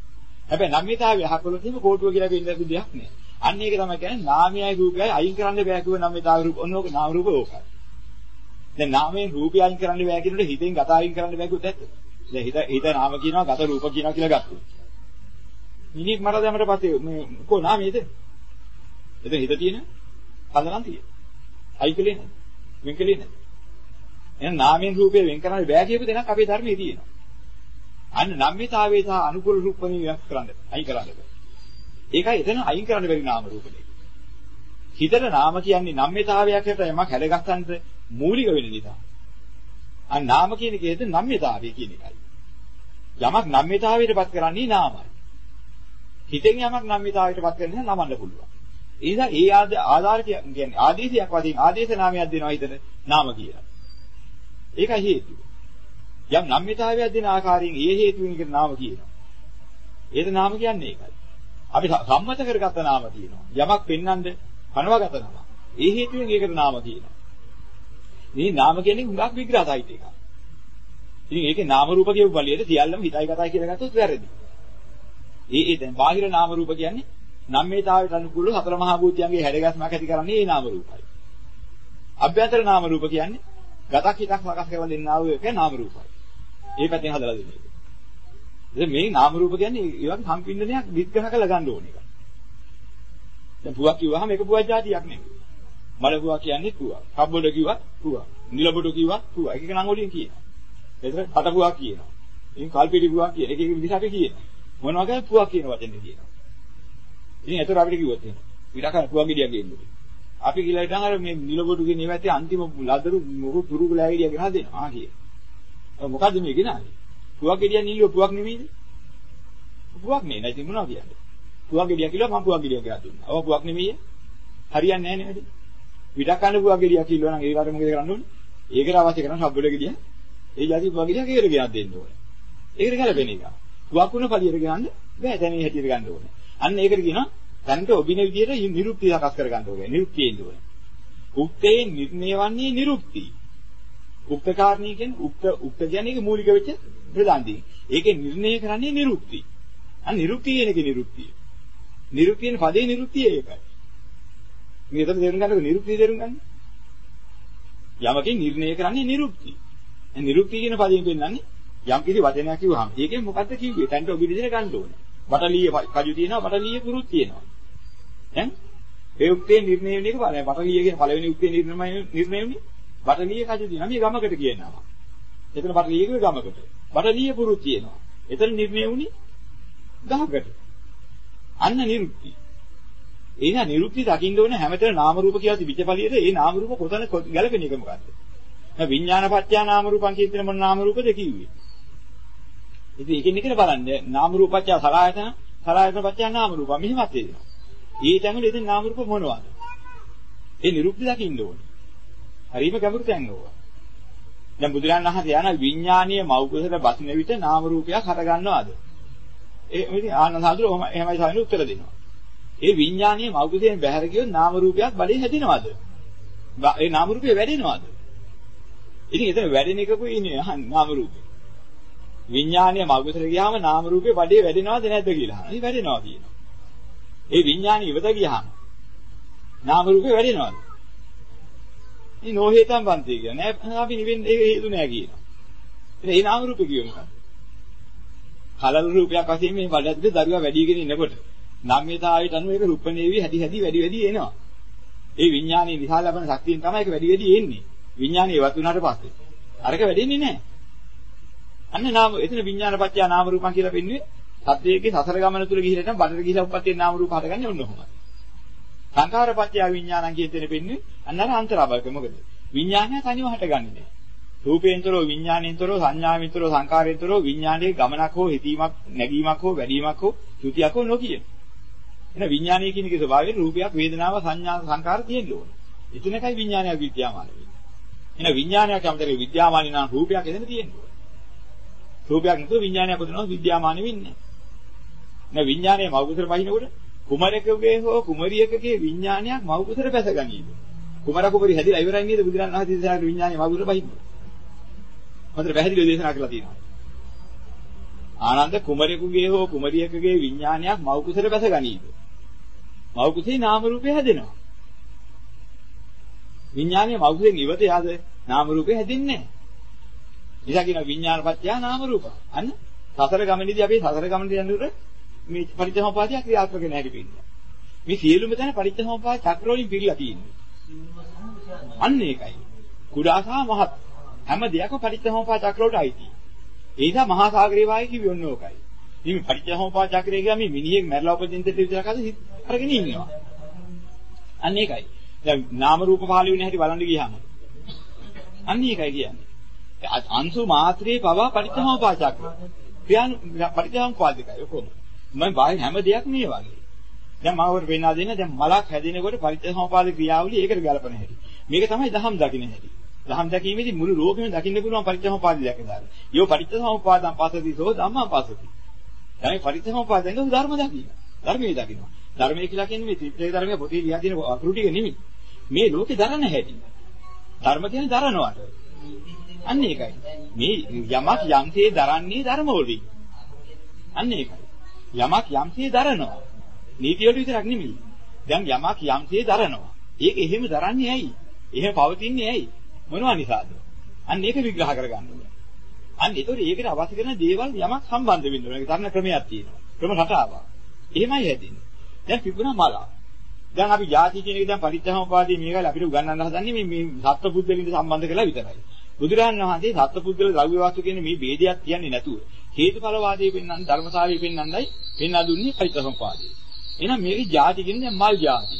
හැබැයි නම්්‍යතාවය යහකලොත් එහෙම කෝටුව කියලා වෙන්න දෙයක් නෑ. අන්න ඒක තමයි කියන්නේ නාමයයි රූපයයි අයින් කරන්න බෑ කිව්ව නම්්‍යතාවය රූප ඔන්න ඕක නාම රූප ඕකයි. දැන් නාමයෙන් රූපය අයින් කරන්න බෑ කියනකොට හිතෙන් ගත අයින් කරන්න බෑ කිව්වොත් ඇත්ත. දැන් හිත හිත නාම කියනවා ගත රූප කියනවා කියලා ගත්තොත්. මිනික් මර දැමට පස්සේ මේ කො නාමයේද? එතන හිත තියෙන පදනම් තියෙන. අයිකලේ නැද්ද? වෙන්කලේ නැද්ද? එහෙනම් නාමයෙන් රූපය වෙන් කරන්න බෑ කියපු දෙයක් අපේ ධර්මයේ තියෙනවා. අන්න නම්මිතාවේ සහ අනුකූල රූපණිය වෙනස් කරන්න. අයින් කරන්න බෑ. ඒකයි එතන අයින් කරන්න බැරි නාම රූප දෙක. හිතට නාම කියන්නේ නම්මිතාවයක් හැට යමක් හැදගස්සන්ට මූලික වෙන නිසා. අන්න නාම කියන එකේද නම්මිතාවය කියන එකයි. යමක් නම්මිතාවයටපත් කරන්නේ නාමයි. හිතෙන් යමක් නම්මිතාවයටපත් කරන්නේ නමන්න පුළුවන්. ඒ නිසා ඒ ආධාර කියන්නේ ආදේශයක් වශයෙන් ආදේශ නාමයක් දෙනවා හිතට නාම කියලා. ඒකයි හේතුව. යම් නම්මිතාවයක් දෙන ආකාරයෙන් ඒ හේතුවෙන් එකට නාම කියනවා. ඒද නාම කියන්නේ ඒකයි. අපි සම්මත කරගත්ත නාම කියනවා. යමක් පෙන්වන්න පනවගත නම. ඒ හේතුවෙන් ඒකට නාම කියනවා. මේ නාම කියන්නේ හුඟක් විග්‍රහසහිත එකක්. ඉතින් ඒකේ නාම රූප කියපු බලියද සියල්ලම හිතයි කතයි කියලා ගත්තොත් වැරදි. ඒ ඒ දැන් බාහිර නාම රූප කියන්නේ නම්මේතාවයට අනුකූලව සතර මහා භූතයන්ගේ හැඩගැස්මක් ඇති කරන්නේ ඒ නාම රූපයි. අභ්‍යන්තර නාම රූප කියන්නේ ගතක් හිතක් සකස් කරලා දෙන්නා වූ එක නාම රූපයි. ඒ පැත්තෙන් හදලා දෙන්නේ. ඉතින් මේ නාම රූප කියන්නේ ඒ වගේ සම්පින්දනයක් විග්‍රහ කරලා ගන්න ඕන එක. දැන් පුවක් කිව්වහම ඒක පුවක් જાතියක් නෙමෙයි. මල පුවක් කියන්නේ පුවක්. කබ්බොඩ කිව්වත් පුවක්. නිලබොඩ කිව්වත් පුවක්. එක එක නම් වලින් කියනවා. එතන කට පුවක් කියනවා. ඉතින් කල්පිටි පුවක් කියන එක එක විදිහට අපි කියනවා. මොනවා වගේ පුවක් කියන වචනේ කියනවා. ඉතින් ඒතර අපිට කිව්වොත් එහෙනම් විඩකන පුවක් ගෙඩියක් ගේන්නේ. අපි කියලා ඉතින් අර මේ නිලබොඩු කියන ඒවැත්තේ අන්තිම ලදරු මොකු තුරු ගලෑවිලිය ගෙනහ දෙනවා. ආ කියේ. මොකද්ද මේ ගෙනාවේ? පුවක් ගෙඩියක් නිල්ලුව පුවක් නෙමෙයිද? පුවක් නේ නැති මොනවා කියන්නේ? පුවක් ගෙඩියක් කිව්වා මම පුවක් ගෙඩියක් ගෙනත් දුන්නා. ඔව් පුවක් නෙමෙයි. හරියන්නේ නැහැ නේද? විඩක් කන්න පුවක් ගෙඩියක් කිව්වා නම් ඒකට මොකද කරන්න ඕනේ? ඒකට අවශ්‍ය කරන සබ්බඩ ගෙඩිය. ඒ જાති පුවක් ගෙඩියක් ඒකට ගෙනත් දෙන්න ඕනේ. ඒකට ගැලපෙන එක. පුවක් වුණ පළියට ගන්න බෑ දැන් මේ හැටියට ගන්න ඕනේ. අන්න ඒකට කියනවා දැනට ඔබින විදියට නිරුක්තිය සකස් කර ගන්න ඕනේ. නිරුක්තිය ඉන්න ඕනේ. උක්තේ නිර්ණය වන්නේ නිරුක්තිය. උක්ත කාරණේ කියන්නේ උක්ත උක්ත කියන්නේ ඒක මූලික වෙච්ච ප්‍රධාන දේ. ඒකේ නිර්ණය කරන්නේ නිරුක්ති. අන්න නිරුක්ති කියන එකේ නිරුක්තිය. නිරුක්තියන පදේ නිරුක්තිය ඒකයි. මේ එතන තේරුම් ගන්නකො නිරුක්තිය තේරුම් ගන්න. යමකින් නිර්ණය කරන්නේ නිරුක්ති. ඒ නිරුක්ති කියන පදයෙන් පෙන්නන්නේ යම් කිසි වචනයක් කිව්වහම ඒකෙන් මොකද්ද කිව්වේ? තැන්ට ඔබ විදිහට ගන්න ඕනේ. බටලිය කජු තියෙනවා බටලිය පුරුත් තියෙනවා. දැන් ඒ උක්තේ නිර්ණය වෙන එක බලන්න. බටලිය කියන පළවෙනි උක්තේ නිර්ණය නිර්ණය වෙන්නේ බටලිය කජු තියෙනවා. මේ ගමකට කියනවා. එතන බටලිය කියන ගමකට. බටලිය පුරුත් තියෙනවා. එතන නිර්ණය වුණේ ගහකට. අන්න නිරුක්ති. එහෙනම් නිරුක්ති දකින්න ඕනේ හැමතැන නාම රූප කියලා තිබිච්ච පළියට ඒ නාම රූප කොතන ගැලපෙන එක මොකද්ද? දැන් විඥානපත්‍ය නාම රූපං කියන මොන නාම රූපද කිව්වේ? ඉතින් ඒකෙන් එකනේ බලන්න නාම රූපච්ඡ සලආයතන සලආයතන පත්‍ය නාම රූප මෙහෙමත් වෙනවා. ඒ තැන්වල ඉතින් නාම රූප මොනවද? ඒ නිරුක්ති දකින්න ඕනේ. හරිම ගැඹුරු තැන් ඕවා. දැන් බුදුරජාණන් වහන්සේ යන විඥානීය මෞකසට බසින විට නාම රූපයක් හට ගන්නවද? ඒ ඉතින් ආනන්ද සාදුර එහෙමයි සාමින උත්තර දෙනවා. ඒ විඥානීය මෞකසයෙන් බැහැර ගියොත් නාම රූපයක් බලේ හැදෙනවද? ඒ නාම රූපය වැඩෙනවද? ඉතින් එතන වැඩෙන එකකුයි ඉන්නේ නාම රූපේ. විඥානීය මෞකසට ගියාම නාම රූපේ බඩේ වැඩෙනවද නැද්ද කියලා. ඒ වැඩෙනවා කියනවා. ඒ විඥානය ඉවත ගියාම නාම රූපේ වැඩෙනවද? මේ නොහේතම් බන්තේ කියන නෑ අපි නිවෙන්නේ ඒක හේතු නෑ කියනවා. ඉතින් ඒ නාම රූපේ කියමු මොකක්ද? කලල රූපයක් වශයෙන් මේ බඩද්ද දරුවා වැඩිගෙන ඉනකොට නම්‍යතාවයට අනුව ඒක රුප්පණේවි හැදි හැදි වැඩි වැඩි එනවා. ඒ විඥානයේ විහා ලබන ශක්තියෙන් තමයි ඒක වැඩි වැඩි එන්නේ. විඥානය ඉවත් වුණාට පස්සේ. අරක වැඩෙන්නේ නැහැ. අන්න නාම එතන විඥානපත්‍ය නාම රූපං කියලා වෙන්නේ සත්‍යයේ සසර ගමන තුල ගිහිලා නම් බඩට ගිහිලා උපත්යේ නාම රූප හටගන්නේ ඔන්න ඔහොමයි. සංඛාරපත්‍ය විඥානං කියන තැන වෙන්නේ අන්න අර අන්තරාභක මොකද? විඥානය තනියම හටගන්නේ නැහැ. රූපේන්තරෝ විඥානේන්තරෝ සංඥාවෙන්තරෝ සංකාරේන්තරෝ විඥානයේ ගමනක් හෝ හිතීමක් නැගීමක් හෝ වැඩිවීමක් හෝ ත්‍ුතියක් හෝ නොකිය. එන විඥානයේ කියන එකේ ස්වභාවය රූපයක් වේදනාව සංඥා සංකාර තියෙන්න ඕනේ. එතනකයි විඥානයක් විද්‍යාමාන වෙන්නේ. එන විඥානයක් අමතරේ විද්‍යාමානී නම් රූපයක් එතන තියෙන්න ඕනේ. රූපයක් නැතුව විඥානයක් උදනවා විද්‍යාමාන වෙන්නේ නැහැ. න විඥානයේ මවුකුසර පහිනකොට කුමරකගේ හෝ කුමරියකගේ විඥානයක් මවුකුසර පැස ගනීද? කුමර කුමරි හැදිලා ඉවරයි නේද බුදුරන් වහන්සේ දේශනා කළ විඥානයේ මවුකුසර පහින්නේ. හොඳට පැහැදිලිව දේශනා කරලා තියෙනවා. ආනන්ද කුමරෙකුගේ හෝ කුමරියකගේ විඥානයක් මව් කුසල බැස ගනීද? මව් කුසේ නාම රූපේ හැදෙනවා. විඥානය මව් කුසෙන් ඉවත යද නාම රූපේ හැදෙන්නේ නැහැ. නිසා කියන විඥානපත්‍ය නාම රූප. අන්න සසර ගමනේදී අපි සසර ගමනේදී යනකොට මේ පරිච්ඡේදෝපාදිය ක්‍රියාත්මක නැහැ කියන්නේ. මේ සියලුම තැන පරිච්ඡේදෝපාද චක්‍ර වලින් පිළිලා තියෙන්නේ. අන්න ඒකයි. කුඩා සහ මහත් හැම දෙයක්ම පරිච්ඡේදෝපාද චක්‍ර වලට අයිති. ඒ නිසා මහා සාගරේ වායි කිව්වොන්නේ ඕකයි. ඉතින් පරිච්ඡේදෝපාද චක්‍රය කියන්නේ මේ මිනිහෙක් මැරලා උපදින්න දෙට විතරක් අද අරගෙන ඉන්නවා. අන්න ඒකයි. දැන් නාම රූප පහළ වෙන හැටි බලන්න ගියාම. අන්න ඒකයි කියන්නේ. අංශු මාත්‍රේ පවා පරිච්ඡේදෝපාද චක්‍ර. ක්‍රියාන පරිච්ඡේදෝපාදිකයි ඔක්කොම. මම බාහිර හැම දෙයක් මේ වගේ. දැන් මාවට වෙන්නා දෙන්න දැන් මලක් හැදෙනකොට පරිච්ඡේදෝපාද ක්‍රියාවලිය ඒකට ගලපන හැටි. මේක තමයි දහම් දකින්න හැටි. දහම් දැකීමේදී මුළු ලෝකෙම දකින්න පුළුවන් පරිච්ඡේදෝපාද දැක දාන්න. යෝ පරිච්ඡේදෝපාදම් පසති සෝ ධම්මං පසති. දැන් පරිච්ඡේදෝපාදෙන් ධර්ම දකින්න. ධර්මයේ දකින්න. ධර්මයේ කියලා කියන්නේ මේ ත්‍රිපිටක ධර්මයේ පොතේ ලියා තියෙන අකුරු ටික නෙමෙයි. මේ ලෝකේ දරන හැටි. ධර්ම කියන්නේ දරනවට. අන්න ඒකයි. මේ යමක් යම්සේ දරන්නේ ධර්ම වලින්. අන්න ඒකයි. යමක් යම්සේ දරනවා. නීතිය වල විතරක් නෙමෙයි. දැන් යමක් යම්සේ දරනවා. ඒක එහෙම දරන්නේ ඇයි? එහෙම පවතින්නේ ඇයි? මොනවා නිසාද? අන්න ඒක විග්‍රහ කරගන්න ඕනේ. අන්න ඒතකොට ඒකට අවශ්‍ය කරන දේවල් යමක් සම්බන්ධ වෙන්න ඕනේ. ඒක තරණ ක්‍රමයක් තියෙනවා. ක්‍රම රටාවක්. එහෙමයි හැදෙන්නේ. දැන් තිබුණා මල. දැන් අපි ಜಾති කියන එක දැන් පරිත්‍යාමපාදී මේකල අපිට උගන්වන්න හදන්නේ මේ මේ සත්පුද්ගලින්ද සම්බන්ධ කරලා විතරයි. බුදුරන් වහන්සේ සත්පුද්ගල ද්‍රව්‍ය වාස්තු කියන මේ ભેදයක් කියන්නේ නැතුව හේතුඵල වාදයේ පෙන්වන්නේ ධර්මතාවයේ පෙන්වන්නේයි පෙන්වා දුන්නේ පරිත්‍යාසම්පාදයේ. එහෙනම් මේකේ ಜಾති කියන්නේ මල් ಜಾති.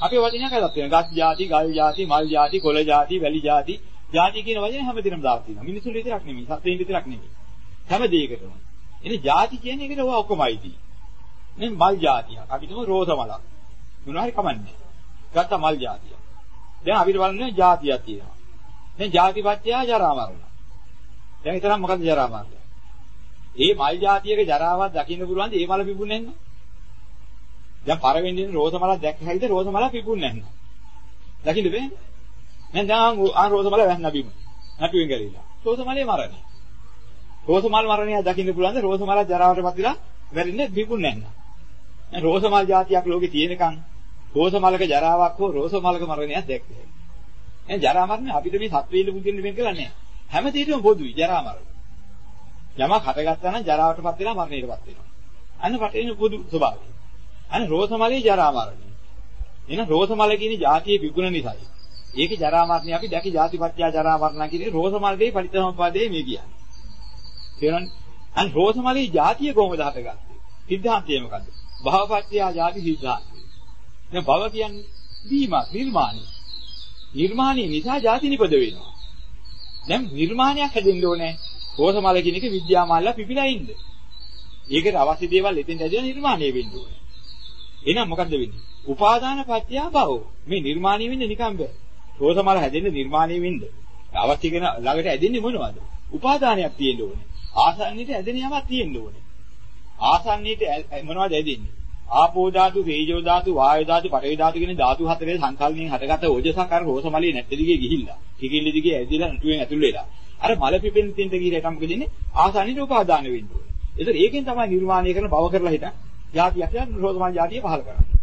අපේ වචනයක් හදලා තියෙනවා. ගස් ಜಾති, ගල් ಜಾති, මල් ಜಾති, කොළ ಜಾති, වැලි ಜಾති. ಜಾති කියන වචනේ හැමදේම දාලා තියෙනවා. මිනිසුන් විතරක් නෙමෙයි, සත්ත්වයින් විතරක් නෙමෙයි. හැම දෙයකටම. එනේ ಜಾති කියන්නේ ඒකට ඔවා ඔක්කොමයිදී. නේ මල් ಜಾතියක්. අපි තුමු රෝස මලක්. මොනවා හරි කමන්නේ. ගත්ත මල් ಜಾතියක්. දැන් අපිට බලන්න ಜಾතියක් තියෙනවා. මේ ජාතිපත්ත්‍ය ජරා මරණ. දැන් ඊතරම් මොකද ජරා මරණ? මේ මල් జాතියක ජරාවක් දකින්න පුළුවන්ද? ඒ මල පිපුන්නේ නැන්න. දැන් පරවෙන්නේ රෝස මලක් දැක්ක හැකිද? රෝස මල පිපුන්නේ නැන්න. දකින්න බෑ. මම දැන් ආ රෝස මල වැන්න බිම. නැපි වෙන් ගලිලා. රෝස මලේ මරණය. රෝස මල් මරණය දකින්න පුළුවන්ද? රෝස මල ජරාවටපත් වෙලා වැරින්නේ පිපුන්නේ නැන්න. දැන් රෝස මල් జాතියක් ලෝකේ තියෙනකන් රෝස මලක ජරාවක් හෝ රෝස මලක මරණයක් දැක්කේ. එහෙනම් ජරා මරණ අපිට මේ සත්වේල බුදින්න මේක කරන්නේ නැහැ. හැමදේටම පොදුයි ජරා මරණ. යමක් හටගත්තා නම් ජරාවටපත් වෙනවා මරණයටපත් වෙනවා. අන්න රටේන පොදු ස්වභාවය. අන්න රෝසමලේ ජරා මරණ. එහෙනම් රෝසමල කියන જાතිය විගුණ නිසායි. ඒක ජරා මරණේ අපි දැක જાතිපත්ත්‍ය ජරා මරණ කියන්නේ රෝසමලේ පරිත්‍යාමපාදයේ මේ කියන්නේ. තේරෙනවද? අන්න රෝසමලේ જાතිය කොහොමද හටගත්තේ? සිද්ධාන්තය මොකද්ද? භවපත්ත්‍ය જાති සිද්ධාන්තය. දැන් භව කියන්නේ දීමා නිර්මාණය. නිර්මාණය නිසා ಜಾති නිපද වෙනවා. දැන් නිර්මාණයක් හැදෙන්න ඕනේ. රෝසමල කියන එක විද්‍යාමානලා පිපිලා ඉන්න. ඒකට අවශ්‍ය දේවල් එතෙන් ඇදලා නිර්මාණය වෙන්න ඕනේ. එහෙනම් මොකද්ද වෙන්නේ? උපාදාන පත්‍ය භව. මේ නිර්මාණය වෙන්නේ නිකන් බෑ. රෝසමල හැදෙන්නේ නිර්මාණය වෙන්න. අවශ්‍ය කෙන ළඟට ඇදෙන්නේ මොනවද? උපාදානයක් තියෙන්න ඕනේ. ආසන්නයට ඇදෙන යමක් තියෙන්න ඕනේ. ආසන්නයට මොනවද ඇදෙන්නේ? ආපෝ ධාතු, තේජෝ ධාතු, වායු ධාතු, පඨවි ධාතු කියන ධාතු හතරේ සංකල්පයෙන් හටගත්ත ඕජසක් අර රෝසමලේ නැට්ට දිගේ ගිහිල්ලා. කිකිල්ල දිගේ ඇදිලා නටුවෙන් ඇතුල් වෙලා. අර මල පිපෙන තින්ට ගිහිල්ලා එකම මොකද ඉන්නේ? ආසන්නයට උපාදාන වෙන්න ඕනේ. ඒතර ඒකෙන් තමයි නිර්මාණය කරන බව කරලා හිටන් જાතිය කියන්නේ නිරෝධමාන જાතිය පහල කරන්නේ.